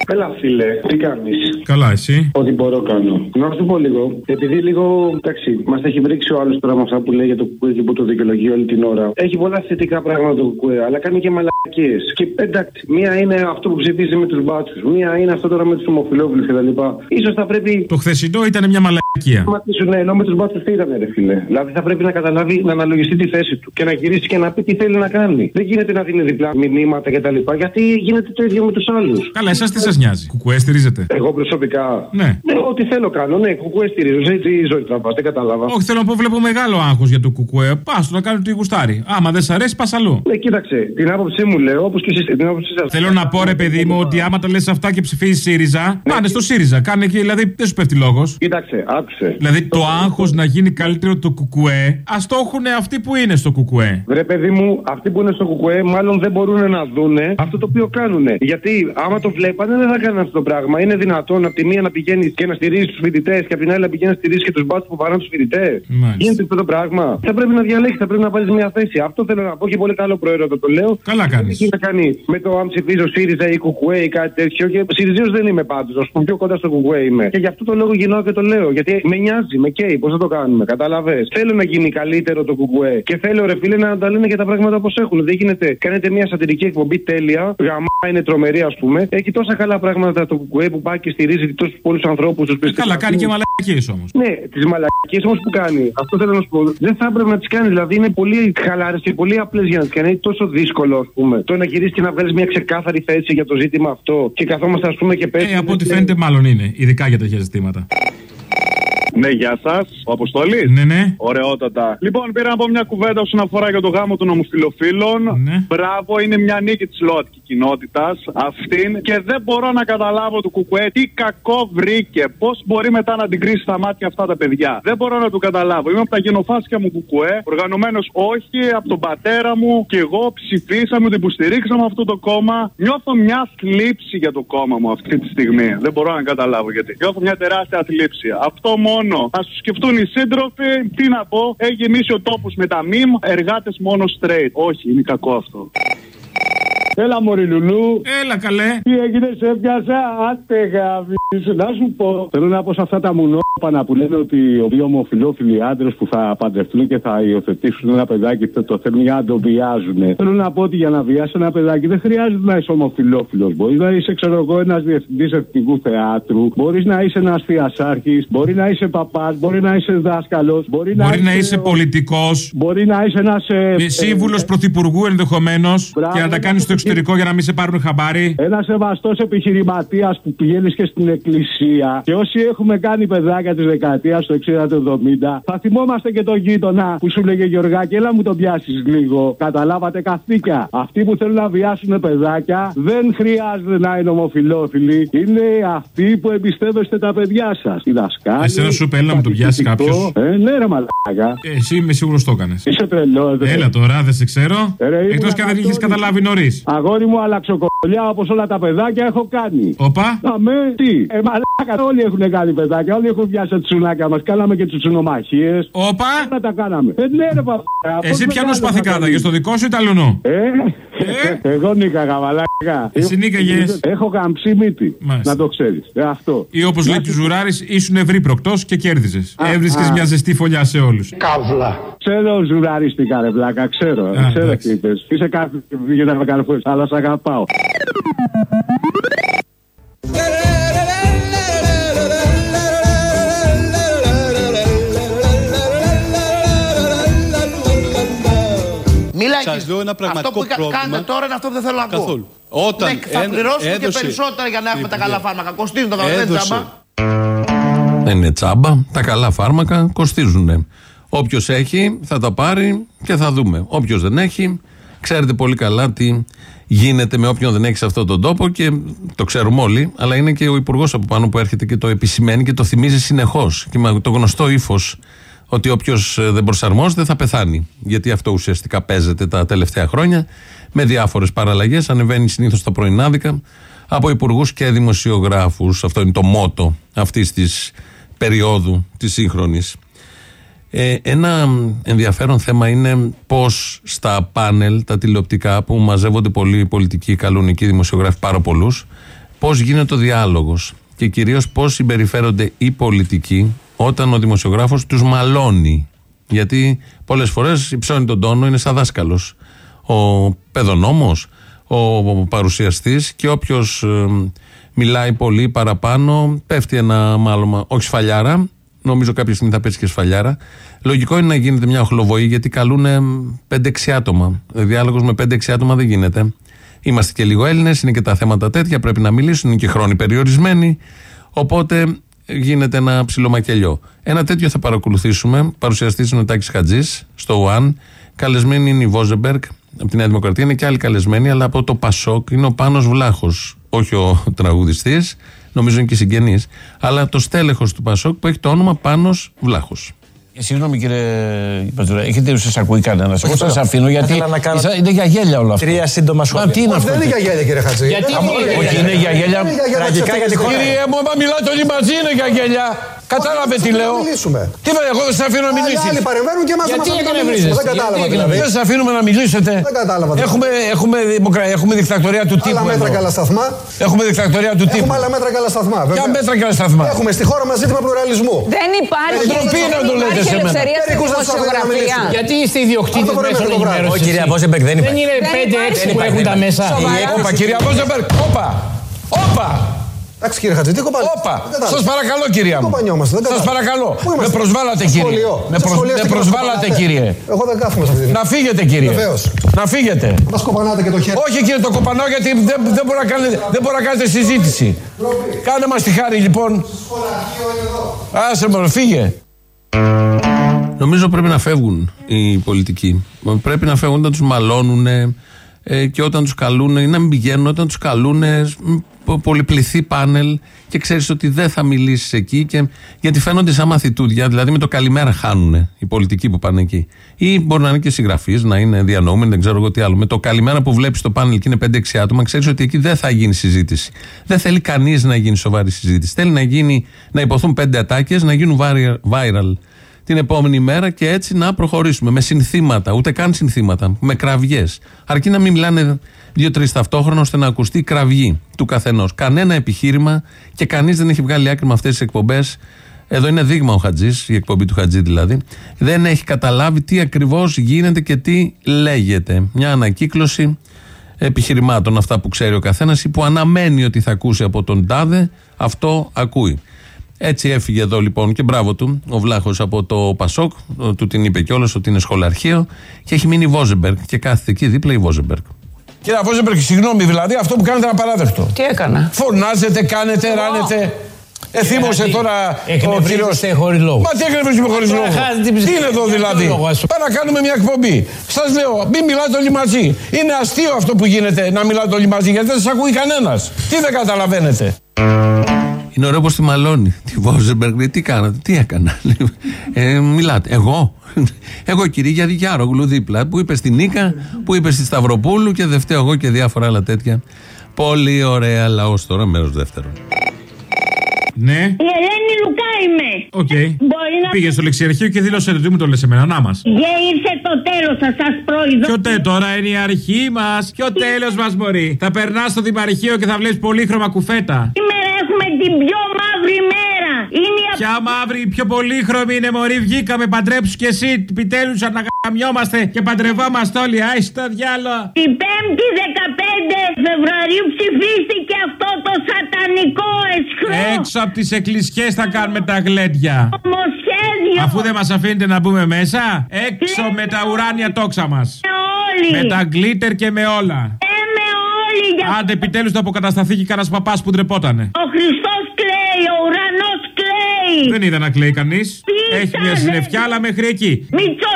Έλα, φίλε, τι κάνεις; Καλά, εσύ; Ό,τι μπορώ κάνω. Να σου πω λίγο, επειδή λίγο, εντάξει, μας έχει βρίξει ο άλλος τώρα με αυτά που λέει για το κουκουέ και που το δικαιολογεί όλη την ώρα. Έχει πολλά θετικά πράγματα το κουκουέ, αλλά κάνει και μαλακίες. Και εντάξει, μία είναι αυτό που ψηφίζει με τους μπάτσους, μία είναι αυτό τώρα με τους ομοφυλόφιλου κτλ. σω θα πρέπει. Το χθεσινό ήταν μια μαλακία. Μα τι σου ναι, ενώ με τους μπάτσους τι ήταν, ρε φίλε. Δηλαδή θα πρέπει να καταλάβει, να αναλογιστεί τη θέση του και να γυρίσει και να πει τι θέλει να κάνει. Δεν γίνεται να δίνει διπλά μηνύματα κτλ. Γιατί γίνεται το ίδιο με τους άλλους. Καλά, εσάς τι σας νοιάζει. Κουκουέ στηρίζετε. Εγώ προσωπικά. Ναι. Ναι, ό,τι θέλω κάνω. Ναι, κουκουέ στηρίζω. Έτσι η ζωή τραβά, δεν κατάλαβα. Όχι, θέλω να πω, βλέπω μεγάλο άγχος για το κουκουέ. Πας να κάνει τι γουστάρι. Άμα δεν σ' αρέσει, πας αλλού. Ναι, κοίταξε, την άποψή μου μου λέω, όπως και εσεί την άποψή σας. Θέλω να πω, ρε παιδί μου, ότι άμα τα λες αυτά και ψηφίζει ΣΥΡΙΖΑ, πάνε στο ΣΥΡΙΖΑ. Κάνε και, δηλαδή, δεν σου πέφτει λόγος. Κοίταξε, άκουσε. Δηλαδή, το άγχος να γίνει καλύτερο το κουκουέ, ας το έχουν αυτοί που είναι στο κουκουέ. Βρε παιδί μου, αυτοί που είναι στο κουκουέ μάλλον δεν μπορούν να δούνε αυτό το οποίο κάνουν. Γιατί άμα το βλέπανε δεν θα κάνουν αυτό το πράγμα. Είναι δυνατόν από τη μία να πηγαίνεις και να στηρίζεις τους φοιτητές και από την άλλη να πηγαίνεις να στηρίζεις και τους μπάτσου που παράνε τους φοιτητές. Γίνεται αυτό το πράγμα. Θα πρέπει να διαλέξεις, θα πρέπει να πάρεις μια θέση. Αυτό θέλω να πω και πολύ καλό προαίρετο το λέω. Καλά κάνεις. Έχει να κάνει με το αν ψηφίζω ΣΥΡΙΖΑ ή Κουκουέ ή κάτι τέτοιο. Και ΣΥΡΙΖΑ δεν είμαι πάντως. Α πούμε πιο κοντά στο Κουκουέ είμαι. Και γι' αυτό το λόγο γυρνάω και το λέω. Γιατί με νοιάζει, με καίει. Πώς θα το κάνουμε, κατάλαβε. Θέλω να γίνει καλύτερο το Κουκουέ. Και θέλω ρε φίλε να τα λένε και τα πράγματα όπως έχουν. Δεν γίνεται. Κάνετε μια σατυρική εκπομπή τέλεια. Γαμά είναι τρομερή ας πούμε. Έχει τόσα καλά πράγματα το Κουκουέ που πάει και στηρίζει τόσου πολλούς ανθρώπους. Τους Καλά, κάνει και μαλακίες όμως. Ναι, τις μαλακίες όμως που κάνει. Αυτό θέλω να σου πω. Δεν θα έπρεπε να τις κάνει. Δηλαδή είναι πολύ χαλάρες και πολύ απλές για να τις κάνει. Είναι τόσο δύσκολο, ας πούμε. Το να γυρίσεις και να βγάλεις μια ξεκάθαρη θέση για το ζήτημα αυτό. Και καθόμαστε, ας πούμε, και πέφτει. Ε, από ό,τι φαίνεται, μάλλον είναι. Ειδικά για τέτοια ζητήματα. Ναι, γεια σας. Ο Αποστολή. Ναι, ναι. Ωραιότατα. Λοιπόν, πήρα να πω μια κουβέντα όσον αφορά για το γάμο των ομοφυλοφίλων. Ναι. Μπράβο, είναι μια νίκη της ΛΟΑΤΚΙ κοινότητας αυτήν και δεν μπορώ να καταλάβω του Κουκουέ τι κακό βρήκε. Πώς μπορεί μετά να την κρίσει στα μάτια αυτά τα παιδιά. Δεν μπορώ να του καταλάβω. Είμαι από τα γενοφάσκια μου Κουκουέ. Οργανωμένος όχι, από τον πατέρα μου και εγώ ψηφίσαμε, ότι υποστηρίξαμε αυτό το κόμμα. Νιώθω μια θλίψη για το κόμμα μου αυτή τη στιγμή. Δεν μπορώ να καταλάβω γιατί. Νιώθω μια τεράστια θλίψη. Αυτό μόνο. Α του σκεφτούν οι σύντροφοι. Τι να πω, έχει γεμίσει ο τόπος με τα μιμ. Εργάτες μόνο straight. Όχι, είναι κακό αυτό. Έλα, Μωρή Λουλού. Έλα, καλέ. Τι έγινε, σε έπιασα. Άτε γαβί. Να σου πω. Θέλω να πω σε αυτά τα μουνόπανα που λένε ότι οι δύο ομοφυλόφιλοι άντρες που θα παντρευτούν και θα υιοθετήσουν ένα παιδάκι αυτό το θέλουν για να το βιάζουν. Θέλω να πω ότι για να βιάσει ένα παιδάκι δεν χρειάζεται να είσαι ομοφυλόφιλο. Μπορεί να είσαι, ξέρω εγώ, ένας διευθυντής εθνικού θεάτρου. Μπορείς να είσαι ένας θεασάρχη. Μπορεί να είσαι παπάς. Μπορεί να είσαι δάσκαλος. Μπορεί, Μπορεί να είσαι πολιτικός. Μπορεί να είσαι ένας. Ε, Σύμβουλο πρωθυπουργού ενδεχομένως και να τα κάνεις στο εξωτερικό για να μην σε πάρουν χαμπάρι. Ένα σεβαστός επιχειρηματίας που πηγαίνεις και στην εκκλησία. Και όσοι έχουμε κάνει παιδάκια της δεκαετίας του 60 του 70, θα θυμόμαστε και τον γείτονα που σου λέγε Γεωργάκη, έλα μου τον πιάσεις λίγο. Καταλάβατε καθήκια. Αυτοί που θέλουν να βιάσουν παιδάκια δεν χρειάζεται να είναι ομοφυλόφιλοι. Είναι αυτοί που εμπιστεύεστε τα παιδιά σας. Οι δασκάλοι. Εσένα σου είπε, έλα μου τον πιάσεις κάποιος. Ε, ναι, ρε μαλάκα. Ε, εσύ είμαι σίγουρος το έκανες. Είσαι τρελός, δε. Έλα τώρα, δεν σε ξέρω. Ε, ρε, ήμουν Εκτός και αν δεν είχες καταλάβει νωρίς. Αγόρι μου, αλλαξοκολλιά όπως όλα τα παιδάκια έχω κάνει. Όπα. Αμέ, τι. Ε, μαλάκα, όλοι έχουν κάνει παιδάκια, όλοι έχουν πιάσει τα τσουνάκια μας. Κάναμε και τσουνομαχίε. Όπα. Να τα κάναμε. Ε, ναι, ρε παπά. Εσύ πιανού παθηκάτα, για στο δικό σου Ιταλουνό. Ε, εγώ νίκαγα, μαλάκα. Εσύ νίκαγες. Έχω καμψή μύτη. Να το ξέρεις. Ε, αυτό. Ή όπως λέει και ο Ζουράρης, ήσουν ευρύπροκτο και κέρδιζες. Έβρισκες α. μια ζεστή φωλιά σε όλους. Καύλα. Ξέρω ζουραρίστηκα, ρε βλάκα, ξέρω. Α, ξέρω εντάξει. τι είπες. Είσαι κάτι που πήγε να με καρφώσει, αλλά σ' αγαπάω. Μιλάει Σας λέω ένα Αυτό πραγματικό που κα- πρόβλημα. κάνετε τώρα είναι αυτό που δεν θέλω να ακούω. Καθόλου. Όταν Ναι, θα έ- πληρώσουμε και έδωσε- περισσότερα για να έχουμε τα Υπουργέ. καλά φάρμακα. Κοστίζουν το καλά, δεν είναι Έδωσε. τζάμπα. Δεν είναι τσάμπα. Τα καλά φάρμακα κοστίζουν. Όποιος έχει θα τα πάρει και θα δούμε. Όποιος δεν έχει, ξέρετε πολύ καλά τι γίνεται με όποιον δεν έχει σε αυτόν τον τόπο και το ξέρουμε όλοι. Αλλά είναι και ο υπουργός από πάνω που έρχεται και το επισημαίνει και το θυμίζει συνεχώς. Και με το γνωστό ύφος ότι όποιος δεν προσαρμόζεται θα πεθάνει. Γιατί αυτό ουσιαστικά παίζεται τα τελευταία χρόνια με διάφορες παραλλαγές. Ανεβαίνει συνήθως τα πρωινάδικα από υπουργούς και δημοσιογράφους. Αυτό είναι το μότο αυτής της περίοδου της σύγχρονης. Ε, ένα ενδιαφέρον θέμα είναι πώς στα πάνελ, τα τηλεοπτικά που μαζεύονται πολλοί πολιτικοί, καλουνικοί δημοσιογράφοι, πάρα πολλούς, πώς γίνεται ο διάλογος και κυρίως πώς συμπεριφέρονται οι πολιτικοί όταν ο δημοσιογράφος τους μαλώνει. Γιατί πολλές φορές υψώνει τον τόνο, είναι σαν δάσκαλος. Ο παιδονόμος, ο παρουσιαστής και όποιος μιλάει πολύ παραπάνω, πέφτει ένα μάλωμα, όχι σφαλιάρα, Νομίζω κάποια στιγμή θα πέσει και σφαλιάρα. Λογικό είναι να γίνεται μια οχλοβοή γιατί καλούν 5-6 άτομα. Διάλογος με 5-6 άτομα δεν γίνεται. Είμαστε και λίγο Έλληνες, είναι και τα θέματα τέτοια, πρέπει να μιλήσουν, είναι και χρόνοι περιορισμένοι. Οπότε γίνεται ένα ψιλομακελιό. Ένα τέτοιο θα παρακολουθήσουμε. Παρουσιαστής είναι ο Τάκης Χατζής στο ΟΑΝ. Καλεσμένη είναι η Βόζεμπεργκ, Από τη Νέα Δημοκρατία είναι και άλλοι καλεσμένοι, αλλά από το Πασόκ είναι ο Πάνος Βλάχος. Όχι ο τραγουδιστής, νομίζω είναι και συγγενής, αλλά το στέλεχος του Πασόκ που έχει το όνομα Πάνος Βλάχος. Ε, Συγγνώμη κύριε Πατζουρά, έχετε σα ακούει κανένας. Εγώ τώρα. σας αφήνω γιατί Ήθελα να κάνω ίσα- είναι για γέλια όλο αυτό. Τρία σύντομα σχόλια. Μα τι είναι Όχι, αυτό. δεν είναι για γέλια, κύριε Χατζη. Γιατί Δεν- είναι- Όχι, Όχι, είναι για γέλια. Είναι για γέλια Τραγικά της για τη χώρα. ευτυχίας. Κύριε μου, άμα μιλάτε όλοι μαζί είναι για γέλια. Κατάλαβε τι λέω. μιλήσουμε. Τι με, εγώ δεν σα αφήνω να Άλλοι- μιλήσεις. άλλοι παρεμβαίνουν και εμάς δεν Γιατί μας αφήνουν να εκνευρίζεστε. μιλήσουμε. Δεν κατάλαβα Γιατί δηλαδή. εκνευρίζεστε. Δεν σα αφήνουμε να μιλήσετε. Δεν κατάλαβα δηλαδή. Έχουμε, έχουμε, δημοκρα... έχουμε δικτακτορία του τύπου. Άλλα μέτρα εδώ. καλά σταθμά. Έχουμε δικτακτορία του τύπου. Έχουμε άλλα μέτρα καλά σταθμά. Ποια βέβαια. μέτρα καλά σταθμά. Έχουμε στη χώρα μας ζήτημα πλουραλισμού. Δεν υπάρχει. Ε, ντροπή να το λέτε σε μένα. ελευθερία στη Μερικούς δεν τους αφήνουν να δημοσιογραφία. μιλήσουν. Γιατί είστε ιδιοκτήτη Αυτό μπορεί μέσων μέχρι το βράδυ. ενημέρωσης. Όχι, κυρία Βόζεμπεργκ, δεν υπάρχει. είναι Δεν 5-6 υπάρχει. που έχουν τα μέσα. Σοβαρά. Όπα, κυρία Βόζεμπεργκ, όπα. Όπα. Εντάξει κύριε Χατζη, τι κοπάνι. Όπα. Δεν κατάλαβα. Σας παρακαλώ, κυρία Τι μου. κοπανιόμαστε, δεν Σας κατάλαβα. παρακαλώ. Πού Με είμαστε; προσβάλλατε, Στο κύριε. σχολείο. Με, Στο προσ- σχολείο με στην προσβάλλατε, Κοπανάτε. κύριε. Εγώ δεν κάθομαι σε αυτή την Να φύγετε, κύριε. Βεβαίως. Να φύγετε. Μας κοπανάτε και το χέρι. Όχι, κύριε, το κοπανάω γιατί δεν, δεν, μπορεί να κάνετε, δεν μπορεί να κάνετε συζήτηση. Κάνε μας τη χάρη, λοιπόν. Άσε με, φύγε. Νομίζω πρέπει να φεύγουν οι πολιτικοί. Πρέπει να φεύγουν όταν τους μαλώνουν ε, και όταν τους καλούν, ή να μην πηγαίνουν όταν τους καλούν πολυπληθή πάνελ και ξέρεις ότι δεν θα μιλήσεις εκεί. Και, γιατί φαίνονται σαν μαθητούδια, δηλαδή με το καλημέρα χάνουν οι πολιτικοί που πάνε εκεί. Ή μπορεί να είναι και συγγραφείς, να είναι διανοούμενοι, δεν ξέρω εγώ τι άλλο. Με το καλημέρα που βλέπεις το πάνελ και είναι 5-6 άτομα, ξέρεις ότι εκεί δεν θα γίνει συζήτηση. Δεν θέλει κανείς να γίνει σοβαρή συζήτηση. Θέλει να, γίνει, να υποθούν πέντε ατάκες, να γίνουν viral- viral την επόμενη μέρα και έτσι να προχωρήσουμε με συνθήματα, ούτε καν συνθήματα, με κραυγές. Αρκεί να μην μιλάνε δύο-τρεις ταυτόχρονα ώστε να ακουστεί η κραυγή του καθενός. Κανένα επιχείρημα και κανείς δεν έχει βγάλει άκρη με αυτές τις εκπομπές. Εδώ είναι δείγμα ο Χατζής, η εκπομπή του Χατζή δηλαδή. Δεν έχει καταλάβει τι ακριβώς γίνεται και τι λέγεται. Μια ανακύκλωση επιχειρημάτων, αυτά που ξέρει ο καθένας ή που αναμένει ότι θα ακούσει από τον τάδε, αυτό ακούει. Έτσι έφυγε εδώ λοιπόν και μπράβο του ο Βλάχος από το Πασόκ, του την είπε κιόλας ότι είναι σχολαρχείο και έχει μείνει η Βόζεμπεργκ και κάθεται εκεί δίπλα η Βόζεμπεργκ. Κύριε Βόζεμπεργκ, συγγνώμη, δηλαδή αυτό που κάνετε είναι απαράδεκτο. Τι έκανα; Φωνάζετε, κάνετε, ράνετε. Εθύμωσε τώρα ο κύριο. εκνευρίζεστε χωρίς λόγο. Μα τι εκνευρίζουμε χωρίς Τώρα λόγο. χάσετε την Τι ψυχή. είναι εδώ Για δηλαδή; ποιο λόγο, ας πούμε. Πάμε να κάνουμε μια εκπομπή. Σας λέω, μην μιλάτε όλοι μαζί. Είναι αστείο αυτό που γίνεται να μιλάτε όλοι μαζί γιατί δεν σας ακούει κανένας. Τι δεν καταλαβαίνετε; Είναι ωραίο πως τη μαλώνει. Τη Βόζεμπεργκ, τι κάνατε, τι έκανα. Ε, μιλάτε. Εγώ. Εγώ κυρία Γιάννη Γιάρογλου δίπλα που είπε στην Νίκα, που είπε στη Σταυροπούλου και δεν φταίω εγώ και διάφορα άλλα τέτοια. Πολύ ωραία λαός τώρα, μέρος δεύτερον. Ναι. Η Ελένη Λουκά είμαι. Οκ. Μπορεί να. Πήγε στο ληξιαρχείο και δήλωσε ότι μου το λες εμένα. Να μας. Και ήρθε το τέλος, θα σας προειδώ. Ποιο τε τώρα είναι η αρχή μας. Ποιο τέλος μας μπορεί. Θα περνάς στο δημαρχείο και θα βλέπεις πολύχρωμα κουφέτα. Σήμερα έχουμε την πιο μαύρη μέρα. Είναι η Ποια μαύρη, πιο πολύχρωμη είναι μωρή. Βγήκαμε, παντρέψου κι εσύ. Επιτέλους αναγαμιόμαστε και παντρευόμαστε όλοι. Άι στο διάλο. Την 5η 15 Φεβρουαρίου ψηφίστηκε αυτό το σατανικό εσχρό Έξω από τις εκκλησιές θα κάνουμε τα γλέντια. νομοσχέδιο. Αφού δεν μας αφήνετε να μπούμε μέσα, έξω με τα ουράνια τόξα μας. όλοι. Με τα γκλίτερ και με όλα. Λέμε όλοι για Άντε επιτέλους να αποκατασταθεί και κανένας παπάς που ντρεπότανε. Ο Χριστός κλαίει, ο ουρανός κλαίει. Δεν είδα να κλαίει κανείς. Πίτα, Έχει μια δε. συννεφιά, αλλά μέχρι εκεί. Μητσοτάκι.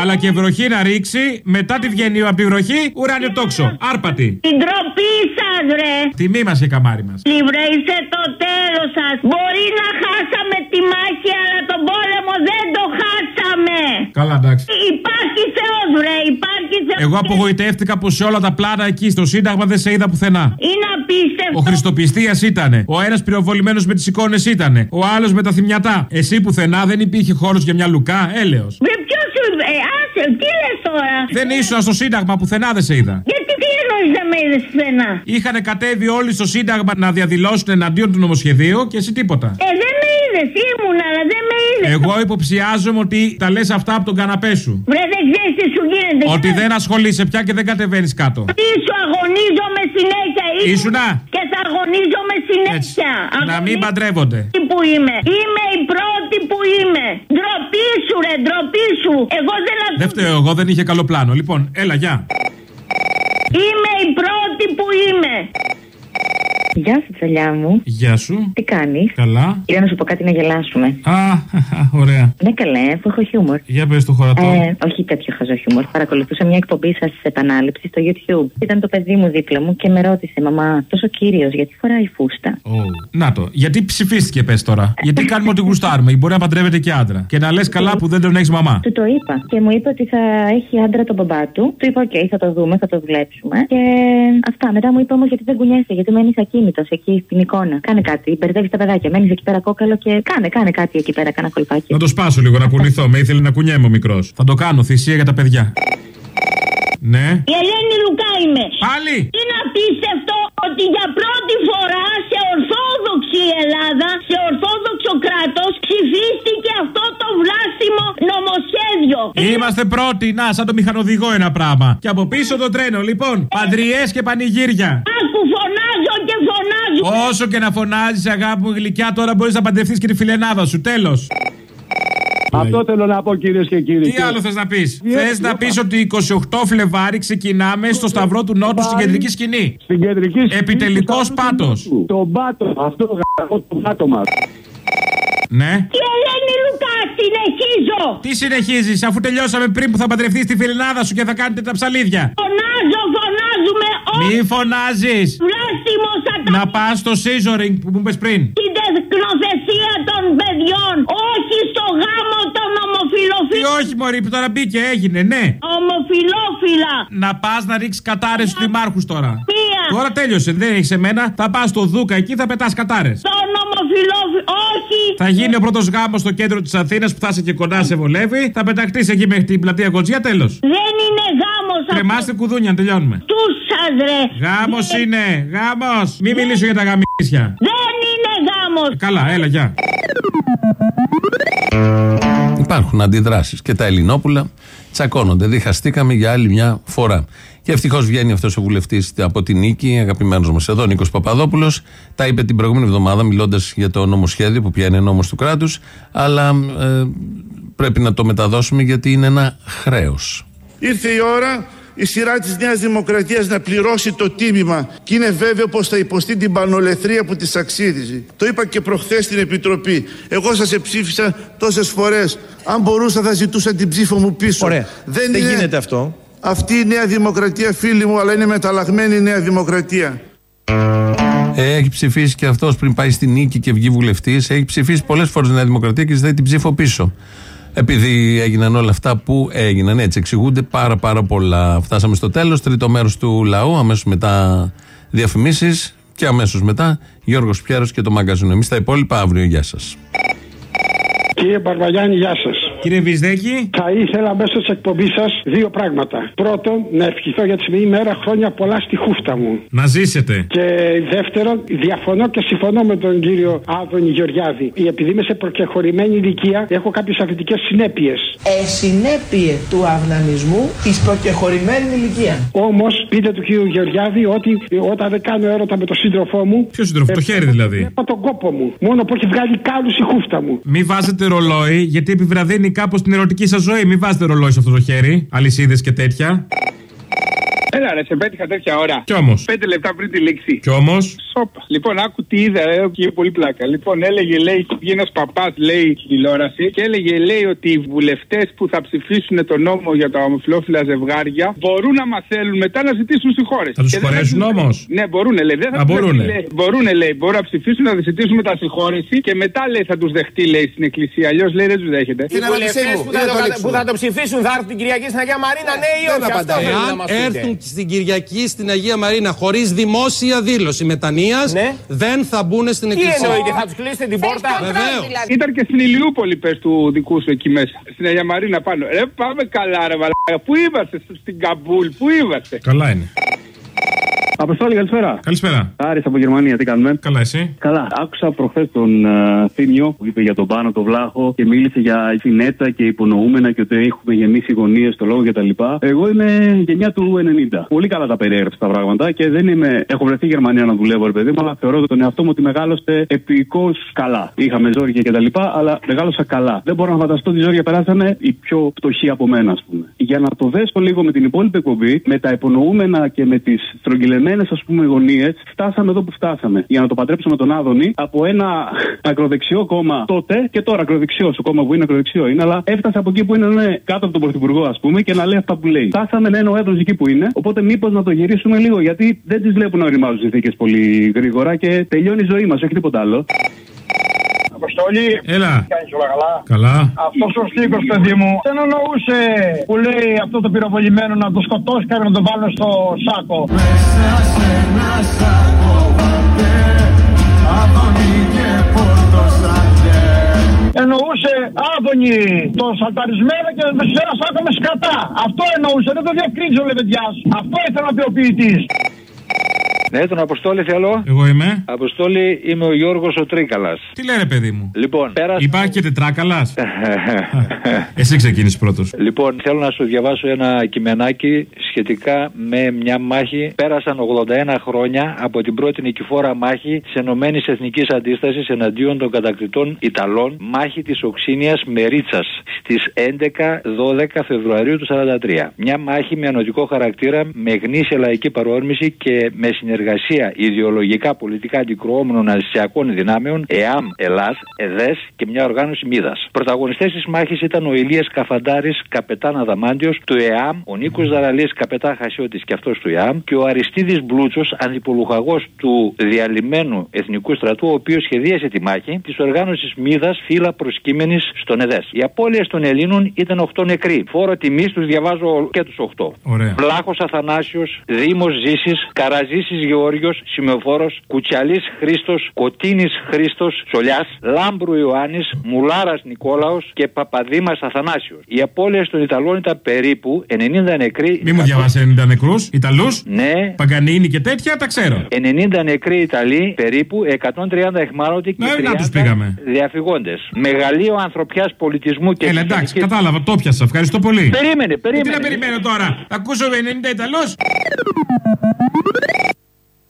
Αλλά και βροχή να ρίξει, μετά τη βγαίνει από τη βροχή, ουράνιο τόξο. Άρπατη. Την τροπή σας, ρε. Τιμή μας και καμάρι μας. Λίβρα, είσαι το τέλος σας. Μπορεί να χάσαμε τη μάχη, αλλά τον πόλεμο δεν το χάσαμε. Καλά, εντάξει. Υπάρχει Θεός, ρε, υπάρχει Θεός. Εγώ απογοητεύτηκα που σε όλα τα πλάνα εκεί στο Σύνταγμα δεν σε είδα πουθενά. Είναι απίστευτο. Ο Χριστοπιστίας ήταν. Ο ένας πυροβολημένος με τις εικόνες ήταν. Ο άλλος με τα θυμιατά. Εσύ πουθενά δεν υπήρχε χώρος για μια λουκά, έλεος. Βρε, ποιο σου. Ε, άσε, τι λες τώρα; Δεν ήσουν στο Σύνταγμα πουθενά δεν σε είδα. Γιατί τι εννοείς δεν με είδες πουθενά; Είχαν κατέβει όλοι στο Σύνταγμα να διαδηλώσουν εναντίον του νομοσχεδίου και εσύ τίποτα. Ε, δεν με είδες, ήμουν, αλλά δεν με είδες. Εγώ υποψιάζομαι ότι τα λες αυτά από τον καναπέ σου. Βρε, δεν ξέρεις τι σου γίνεται. Ότι δεν ασχολείσαι πια και δεν κατεβαίνεις κάτω. Τι σου αγωνίζομαι συνέχεια. ήμουν Ήσουνα; Και θα αγωνίζομαι συνέχεια. Να μην παντρεύονται. Αυτή που είμαι. Είμαι η πρώτη που είμαι. Ντροπή σου, ρε, ντροπή σου. Εγώ δεν ακούω. Δεν φταίω εγώ, δεν είχε καλό πλάνο. Λοιπόν, έλα, γεια. Είμαι η πρώτη που είμαι. Γεια σου, τσαλιά μου. Γεια σου. Τι κάνεις; Καλά. Ήρθα να σου πω κάτι να γελάσουμε. Α, ωραία. Ναι, καλέ, που έχω χιούμορ. Για πες το χωρατό. Ε, όχι τέτοιο χαζό χιούμορ. Παρακολουθούσα μια εκπομπή σας σε επανάληψης στο YouTube. Ήταν το παιδί μου δίπλα μου και με ρώτησε, Μαμά, τόσο κύριος, γιατί φοράει φούστα; Ω, Να το. Γιατί ψηφίστηκε, πες τώρα. Γιατί κάνουμε ό,τι γουστάρουμε. Μπορεί να παντρεύεται και άντρα. Και να λες καλά που δεν τον έχεις μαμά. Του το είπα και μου είπε ότι θα έχει άντρα τον μπαμπά του. Του είπα: Οκ, θα το δούμε, θα το δουλέψουμε. Και αυτά. Μετά μου είπε όμως γιατί δεν κουνιέσαι, γιατί μένεις ακίνητος εκεί στην εικόνα. Κάνε κάτι, μπερδεύεις τα παιδάκια. Μένεις εκεί πέρα κόκαλο και κάνε, κάνε κάτι εκεί πέρα, κάνα κολπάκι. Να το σπάσω λίγο, να κουνηθώ. Με ήθελε να κουνιέμαι ο μικρός. Θα το κάνω, θυσία για τα παιδιά. Ναι. Η Ελένη Λουκά είμαι. Πάλι. Είναι απίστευτο ότι για πρώτη φορά σε ορθόδοξη Ελλάδα, σε ορθόδοξο κράτος, ψηφίστηκε αυτό το βλάστημο νομοσχέδιο. Είμαστε πρώτοι. Να, σαν το μηχανοδηγό ένα πράγμα. Και από πίσω το τρένο. Λοιπόν, παντριές και πανηγύρια. Άκου φωνάζω και φωνάζω. Όσο και να φωνάζεις, αγάπη μου γλυκιά, τώρα μπορείς να παντρευτείς και τη φιλενάδα σου. Τέλος. Αυτό θέλω να πω κυρίες και κύριοι. Τι άλλο θες να πεις; Διέ- Θες να πεις ότι 28 Φλεβάρι ξεκινάμε στο Σταυρό του Νότου στην κεντρική σκηνή; Στην κεντρική σκηνή. Επιτελικός του Σταυρού πάτος. του Νότου. Το πάτο, αυτό το γαμπρό το πάτο μας. Ναι. Και Ελένη Λουκά, συνεχίζω. Τι συνεχίζεις, αφού τελειώσαμε πριν που θα παντρευτείς τη φιλενάδα σου και θα κάνετε τα ψαλίδια. Φωνάζω, φωνάζουμε Μη όλοι. φωνάζεις. Βλάστημο σατανικό. Να πας στο scissoring που μου είπες πριν. Την τεχνοθεσία των παιδιών, όχι στο γάμο των Τι ομοφιλοφίλων. όχι, Μωρή, που τώρα μπήκε, έγινε, ναι. Ομοφιλόφιλα. Να πας να ρίξεις κατάρες στους δημάρχου τώρα. Μία. Τώρα τέλειωσε, δεν έχεις εμένα. Θα πας στο Δούκα εκεί, θα πετάς κατάρες. Τον ομοφιλόφιλο. Όχι. Θα γίνει ο πρώτος γάμος στο κέντρο της Αθήνας που θα είσαι και κοντά σε βολεύει. Θα πεταχτείς εκεί μέχρι την πλατεία Κοτζιά, τέλος. Δεν είναι γάμος αυτό. Κρεμάστε κουδούνια, τελειώνουμε. Του σα ρε. Γάμος είναι, γάμος. Μην μιλήσω για τα γαμίσια. Δεν είναι γάμος. Καλά, έλα, γεια. Υπάρχουν αντιδράσεις και τα Ελληνόπουλα τσακώνονται. Διχαστήκαμε για άλλη μια φορά. Και ευτυχώς βγαίνει αυτός ο βουλευτής από την νίκη, αγαπημένος μας εδώ, Νίκος Παπαδόπουλος. Τα είπε την προηγούμενη εβδομάδα, μιλώντας για το νομοσχέδιο που πια είναι νόμος του κράτους. Αλλά ε, πρέπει να το μεταδώσουμε γιατί είναι ένα χρέος. Ήρθε η ώρα η σειρά της Νέας Δημοκρατίας να πληρώσει το τίμημα και είναι βέβαιο πως θα υποστεί την πανολεθρία που της αξίζει. Το είπα και προχθές στην Επιτροπή. Εγώ σας εψήφισα τόσες φορές. Αν μπορούσα θα ζητούσα την ψήφο μου πίσω. Ωραία. Δεν γίνεται αυτό. Αυτή η Νέα Δημοκρατία φίλοι μου αλλά είναι μεταλλαγμένη η Νέα Δημοκρατία. Ε, Έχει ψηφίσει και αυτός πριν πάει στη νίκη και βγει βουλευτής. Έχει ψηφίσει πολλές φορές Νέα Δημοκρατία και ζητάει την ψήφο πίσω. Επειδή έγιναν όλα αυτά που έγιναν. Έτσι εξηγούνται πάρα πάρα πολλά. Φτάσαμε στο τέλος. Τρίτο μέρος του λαού. Αμέσως μετά διαφημίσεις. Και αμέσως μετά Γιώργος Πιέρος και το μαγκαζίνο. Εμείς τα υπόλοιπα αύριο. Γεια σας. Κύριε Μπαρβαγιάννη, γεια σας. Κύριε Βυσδέκη. Θα ήθελα μέσω της εκπομπής σας δύο πράγματα. Πρώτον, να ευχηθώ για τη σημερινή ημέρα χρόνια πολλά στη χούφτα μου. Να ζήσετε. Και δεύτερον, διαφωνώ και συμφωνώ με τον κύριο Άδωνη Γεωργιάδη. Επειδή είμαι σε προκεχωρημένη ηλικία, έχω κάποιες αρνητικέ συνέπειες. Ε, συνέπειε του αυνανισμού της προκεχωρημένης ηλικία. Όμως, πείτε του κύριου Γεωργιάδη ότι ε, όταν δεν κάνω έρωτα με τον σύντροφό μου. Ποιο σύντροφο, το χέρι δηλαδή. Βλέπω τον κόπο μου. Μόνο που έχει βγάλει κάλους η χούφτα μου. Μην βάζετε ρολόι, γιατί επιβραδύνει κάπως την ερωτική σας ζωή. Μην βάζετε ρολόι σε αυτό το χέρι. Αλυσίδες και τέτοια. Έλα ρε, σε πέτυχα τέτοια ώρα. Κι όμως. Πέντε λεπτά πριν τη λήξη. Κι όμως. Σόπα. Λοιπόν, άκου τι είδα, ρε, και είχε πολύ πλάκα. Λοιπόν, έλεγε, λέει, βγήκε ένας παπάς, λέει, στην τηλεόραση και έλεγε, λέει, ότι οι βουλευτές που θα ψηφίσουν το νόμο για τα ομοφυλόφιλα ζευγάρια μπορούν να μα θέλουν μετά να ζητήσουν συγχώρεση. Θα τους Και δεν χωρέσουν έχουν- όμω. Ναι, μπορούν, λέει. Δεν θα Α, τους μπορούνε. δεχτεί, λέει. Μπορούνε, λέει. Μπορούν να ψηφίσουν, να ζητήσουν μετασυγχώρεση και μετά, λέει, θα τους δεχτεί, λέει, στην εκκλησία. Αλλιώς, λέει, δεν τους δέχεται. Οι βουλευτές που, θα το- που θα το ψηφίσουν θα έρθουν την Κυριακή στην Αγία Μαρίνα, ναι ή όχι. Αυτό θέλουμε να Εάν μας πείτε. έρθουν στην Κυριακή στην Αγία Μαρίνα χωρίς δημόσια δήλωση μετανοίας, δεν θα μπουν στην Τι εκκλησία. εννοείται, θα τους κλείσετε την πόρτα; Βεβαίως. Ήταν και στην Ηλιούπολη, πες του δικού σου εκεί μέσα. Στην Αγία Μαρίνα πάνω. Ρε, πάμε καλά, ρε, μαλάκα. Πού είμαστε, στην Καμπούλ, πού είμαστε; Καλά είναι. Αποστόλη, καλησπέρα. Καλησπέρα. Άρης από Γερμανία, τι κάνουμε; Καλά, εσύ; Καλά. Άκουσα προχθές τον ε, Θήμιο που είπε για τον Πάνο, τον Βλάχο και μίλησε για φινέτα και υπονοούμενα και ότι έχουμε γεμίσει γωνίες στο λόγο κτλ. Εγώ είμαι γενιά του 90. Πολύ καλά τα περιέγραψα τα πράγματα και δεν είμαι. Έχω βρεθεί η Γερμανία να δουλεύω, ρε παιδί μου, αλλά θεωρώ τον εαυτό μου ότι μεγάλωσε επικό καλά. Είχαμε ζόρια κτλ. Αλλά μεγάλωσα καλά. Δεν μπορώ να φανταστώ τι ζόρια περάσανε οι πιο φτωχοί από μένα, ας πούμε. Για να το δέσω λίγο με την υπόλοιπη εκπομπή, με τα υπονοούμενα και με τις στρογγυλεμένες πεθαμένε ας πούμε γωνίες, φτάσαμε εδώ που φτάσαμε. Για να το παντρέψουμε τον Άδωνη από ένα ακροδεξιό κόμμα τότε και τώρα ακροδεξιός. Το κόμμα που είναι ακροδεξιό είναι, αλλά έφτασε από εκεί που είναι ναι, κάτω από τον Πρωθυπουργό, ας πούμε, και να λέει αυτά που λέει. Φτάσαμε να είναι ο έδρος εκεί που είναι, οπότε μήπως να το γυρίσουμε λίγο, γιατί δεν τις βλέπουν να οριμάζουν συνθήκες πολύ γρήγορα και τελειώνει η ζωή μας, όχι τίποτα άλλο. Αποστολή. Έλα. Κάνεις όλα καλά. Καλά. Αυτός ο στίχος, παιδί μου, δεν εννοούσε που λέει αυτό το πυροβολημένο να το σκοτώσει και να το βάλουν στο σάκο. Μέσα σε ένα σάκο βαπέ Άδωνη και πορτοσαλέ Εννοούσε άδωνη το σαλταρισμένο και σε ένα σάκο με σκατά. Αυτό εννοούσε, δεν το διακρίνει ο Λεβεντιά. Αυτό ήθελε να πει ο ποιητής. Ναι, τον Αποστόλη θέλω. Εγώ είμαι. Αποστόλη είμαι ο Γιώργος ο Τρίκαλας. Τι λένε, παιδί μου; Λοιπόν, πέρασε. Υπάρχει και τετράκαλας; Εσύ ξεκίνησες πρώτος. Λοιπόν, θέλω να σου διαβάσω ένα κειμενάκι σχετικά με μια μάχη. Πέρασαν 81 χρόνια από την πρώτη νικηφόρα μάχη της Ενωμένης Εθνικής Αντίστασης εναντίον των κατακτητών Ιταλών. Μάχη της Οξίνια Μερίτσας στις 11-12 Φεβρουαρίου του 1943. Μια μάχη με ανωτικό χαρακτήρα, με γνήσια λαϊκή παρόρμηση και με συνεργασία ιδεολογικά πολιτικά αντικρουόμενων ναζιστιακών δυνάμεων ΕΑΜ Ελλάς, ΕΔΕΣ και μια οργάνωση Μίδας. Πρωταγωνιστές της μάχης ήταν ο Ηλίας Καφαντάρης, καπετάν Αδαμάντιος, του ΕΑΜ, ο Νίκος Δαραλή, καπετάν Χασιώτης και αυτός του ΕΑΜ και ο Αριστίδης Μπλούτσος, αντιπολουχαγός του διαλυμένου εθνικού στρατού, ο οποίος σχεδίασε τη μάχη της οργάνωσης Μίδας φύλλα προσκύμενης στον ΕΔΕΣ. Οι απώλειε των Ελλήνων ήταν 8 νεκροί. Φόρο τιμής τους διαβάζω και τους 8. Ωραία. Βλάχος Αθανάσιος, Δήμος Ζήσης, Καραζήσης Γεώργιος, Σημεοφόρο, Κουτσαλή Χρήστος, Κοτίνης Χρήστος, Σολιάς, Λάμπρου Ιωάννης, Μουλάρας Νικόλαος και Παπαδήμας Αθανάσιος. Οι απώλειες των Ιταλών ήταν περίπου 90 νεκροί. Μη μου διαβάσει 90 νεκρούς, Ιταλούς. Ναι. Παγκανίνη και τέτοια, τα ξέρω. 90 νεκροί Ιταλοί, περίπου 130 εχμάλωτοι και Ναι, να 30 τους πήγαμε. διαφυγόντες. Μεγαλείο ανθρωπιάς πολιτισμού και Έλα, εντάξει, κατάλαβα, το πιάσα. Ευχαριστώ πολύ. Περίμενε, περίμενε. Τι να περιμένω τώρα, θα ακούσω 90 Ιταλούς.